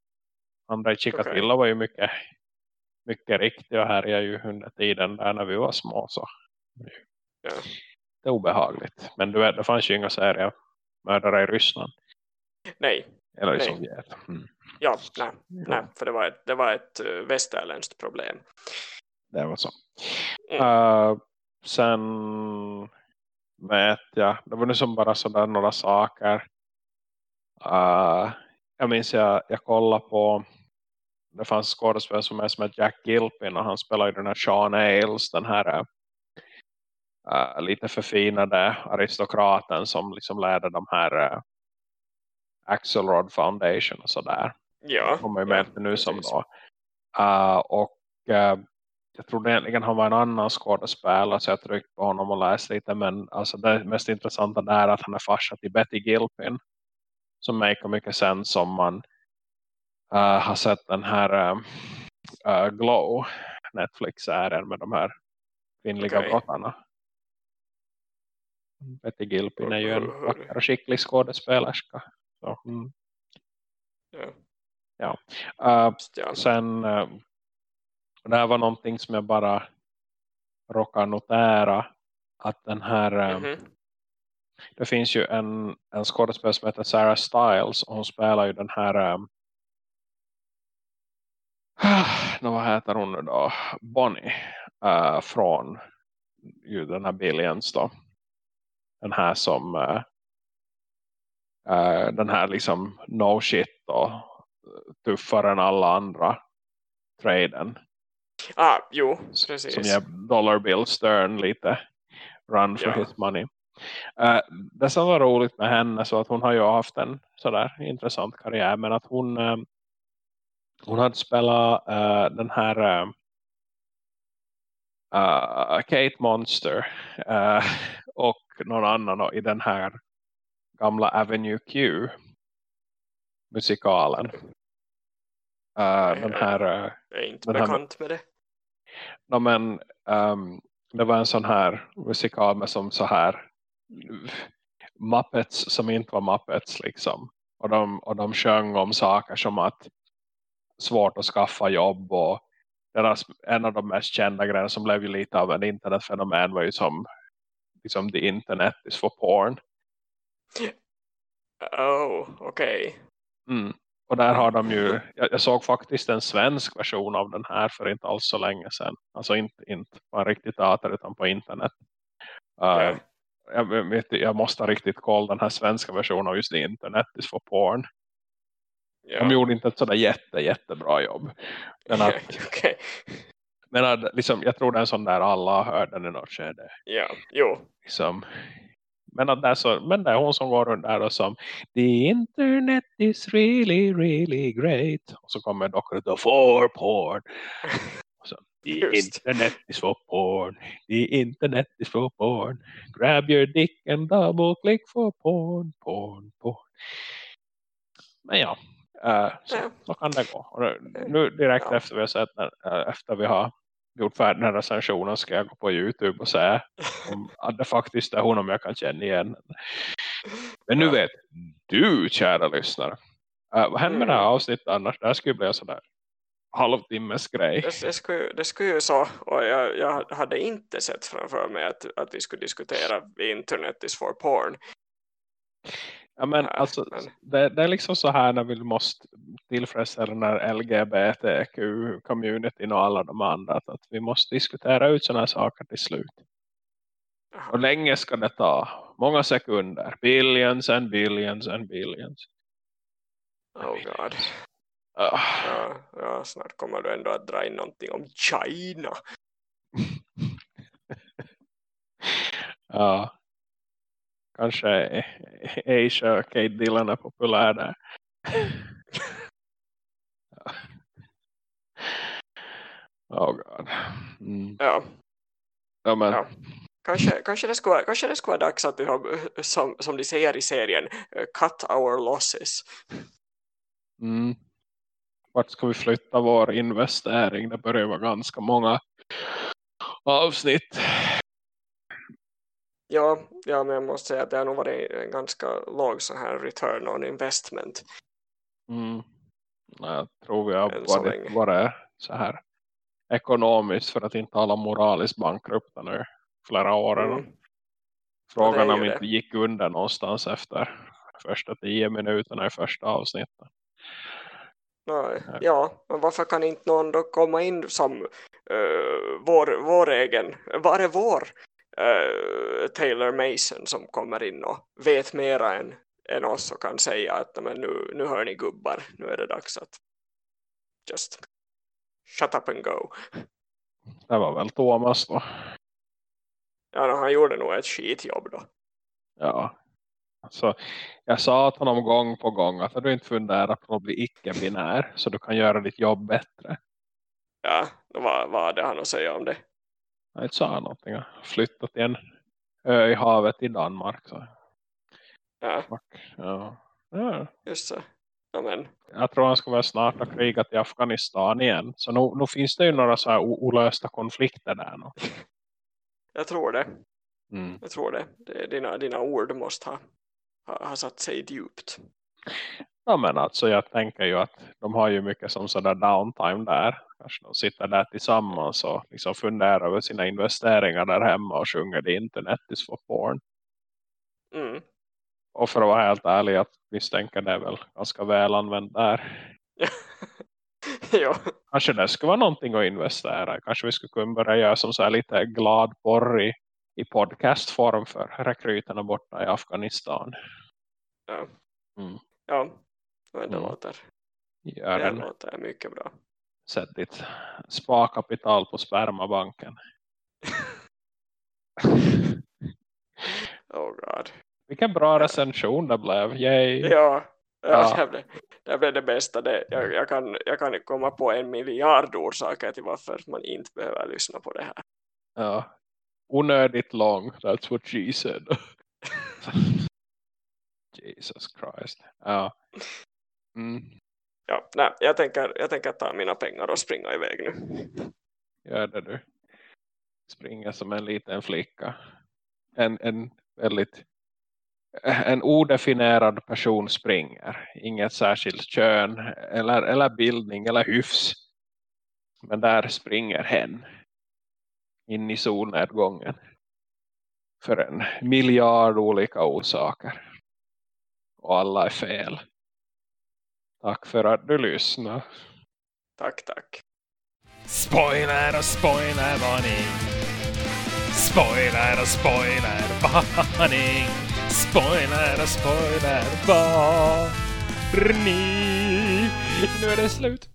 S1: Andrei Chikatilo okay. var ju mycket mycket riktig och här är ju under tiden där när vi var små så
S2: ja.
S1: det är obehagligt. Men du vet det fanns ju inga serier. Mördare i Ryssland.
S2: Nej.
S1: Eller i
S2: nej.
S1: Sovjet. Mm.
S2: ja, nej, nej, för det var ett, det var ett uh, västerländskt problem.
S1: Det var så. Mm. uh, sen vet jag det var nu som bara sådär några saker. Uh, jag minns jag, jag kollade på det fanns skådespelare som är som är Jack Gilpin och han spelar ju den här Sean Ailes den här uh, lite förfinade aristokraten som liksom lärde de här uh, Axelrod Foundation och sådär.
S2: Ja.
S1: Kommer med ja, nu som då. Uh, och uh, jag trodde egentligen han var en annan skådespelare så jag tryckte på honom och läste lite men alltså det mest intressanta är att han är farsa till Betty Gilpin som make mycket sens om man uh, har sett den här Glow Netflix-serien med de här kvinnliga okay. brottarna. Betty Gilpin är ju en vacker och skicklig skådespelerska. Så, mm.
S2: Ja.
S1: Ja. Uh, sen uh, det här var någonting som jag bara råkar notera att den här mm -hmm. det finns ju en, en skådespelare som heter Sarah Styles och hon spelar ju den här (sighs) um, vad heter hon nu då? Bonnie uh, från ju den här Billions då. Den här som uh, den här liksom no shit och tuffare än alla andra traden.
S2: Ah, jo, precis.
S1: Som ger Dollar Bill Stern lite run for ja. his money. Uh, det som var roligt med henne så att hon har ju haft en sådär intressant karriär men att hon uh, hon hade spelat uh, den här Kate Monster och någon annan i den här gamla Avenue Q musikalen.
S2: Uh, den här, uh, jag är inte bekant här, med det.
S1: No, men um, det var en sån här musikal med som så här Muppets som inte var Muppets liksom. Och de, och de sjöng om saker som att svårt att skaffa jobb och deras, en av de mest kända grejerna som blev ju lite av en internetfenomen var ju som liksom the internet is for porn.
S2: Oh, okej. Okay.
S1: Mm. Och där har de ju, jag, jag, såg faktiskt en svensk version av den här för inte alls så länge sedan. Alltså inte, inte på en riktig teater utan på internet. Uh, jag, vet, jag måste ha riktigt koll den här svenska versionen av just internet is for porn. Ja. De gjorde inte ett sådär jätte, jättebra jobb. Men att, (laughs)
S2: okay.
S1: Men att, liksom, jag tror det är en sån där alla hört den i något skede.
S2: Ja, jo.
S1: Liksom, men, att det är så, men det är hon som går runt där och som The internet is really, really great. Och så kommer dock the for porn. Och så, (laughs) The internet is for porn. The internet is for porn. Grab your dick and double click for porn. Porn, porn. Men ja, äh, så, ja. så kan det gå. Och nu direkt ja. efter vi har sett äh, efter vi har gjort färdig den recensionen ska jag gå på Youtube och säga om (laughs) att det faktiskt är hon om jag kan känna igen Men nu vet du, kära lyssnare. Uh, vad händer med det här mm. avsnittet annars? Det här skulle bli en sån där halvtimmes grej.
S2: Det, det, skulle, det skulle ju så. Och jag, jag hade inte sett framför mig att, att vi skulle diskutera internet is for porn.
S1: Ja men alltså. Det, det, är liksom så här när vi måste tillfredsställa den här LGBTQ-communityn och alla de andra att vi måste diskutera ut sådana här saker till slut. Och länge ska det ta? Många sekunder. Billions and billions and billions.
S2: Oh god. Uh. Ja, ja, snart kommer du ändå att dra in någonting om China. (laughs)
S1: ja kanske Asia och Kate Dillon är populär där. (laughs) oh god.
S2: Mm. Ja.
S1: Ja, men. Ja.
S2: Kanske, kanske, det skulle, kanske det skulle vara dags att vi har, som, som de säger i serien, uh, cut our losses.
S1: Mm. Vart ska vi flytta vår investering? Det börjar vara ganska många avsnitt
S2: Ja, ja, men jag måste säga att det har nog varit en ganska låg så här return on investment.
S1: Mm. Jag tror vi har varit, varit så här ekonomiskt för att inte alla moraliskt bankrupta nu flera år. Mm. Frågan ja, om inte gick under någonstans efter första tio minuterna i första avsnittet.
S2: Nej. Ja, men varför kan inte någon då komma in som uh, vår, vår egen, var är vår uh, Taylor Mason som kommer in och vet mera än, än oss och kan säga att men nu, nu hör ni gubbar, nu är det dags att just shut up and go.
S1: Det var väl Thomas då?
S2: Ja, han gjorde nog ett skitjobb då.
S1: Ja. Alltså, jag sa till honom gång på gång att du inte funderar på att bli icke-binär så du kan göra ditt jobb bättre.
S2: Ja, vad, vad hade han att säga om det?
S1: Jag inte sa någonting. Jag flyttat till en ö i havet i Danmark. Så.
S2: Ja.
S1: ja. ja.
S2: Just så. Ja, men.
S1: Jag tror han ska vara snart ha krigat i Afghanistan igen. Så nu, nu finns det ju några så här olösta konflikter där. Nu. (laughs)
S2: Jag tror det.
S1: Mm.
S2: Jag tror det. det dina, dina ord måste ha, ha, ha satt sig djupt.
S1: Ja men alltså jag tänker ju att de har ju mycket som sådär downtime där. Kanske de sitter där tillsammans och liksom funderar över sina investeringar där hemma och sjunger det internet is for porn.
S2: Mm.
S1: Och för att vara helt ärlig att misstänka det är väl ganska väl använt där. (laughs)
S2: ja.
S1: Kanske det skulle vara någonting att investera Kanske vi skulle kunna börja göra som så här lite glad porr i, i podcastform för rekryterna borta i Afghanistan.
S2: Ja.
S1: Mm.
S2: Ja, men det mm. låter,
S1: Gör
S2: det låter mycket bra.
S1: Sätt ditt sparkapital på spermabanken. (laughs)
S2: oh god.
S1: Vilken bra recension det blev. Yay.
S2: Ja, ja. Det, blev, det blev det bästa. Det, jag, jag, kan, jag kan komma på en miljard orsaker till varför man inte behöver lyssna på det här.
S1: Ja. Onödigt lång. That's what she said. (laughs) (laughs) Jesus Christ. Ja. Mm.
S2: Ja, nej, jag tänker, jag tänker ta mina pengar och springa iväg nu.
S1: Gör det du. Springa som en liten flicka. En, en väldigt en odefinierad person springer. Inget särskilt kön eller, eller bildning eller hyfs. Men där springer hen in i solnedgången. För en miljard olika orsaker. Och alla är fel. Tack för att du lyssnar.
S2: Tack, tack.
S3: Spoiler och spoiler varning. Spoiler och spoiler varning. Spoiler och spoiler varning. Nu är det slut.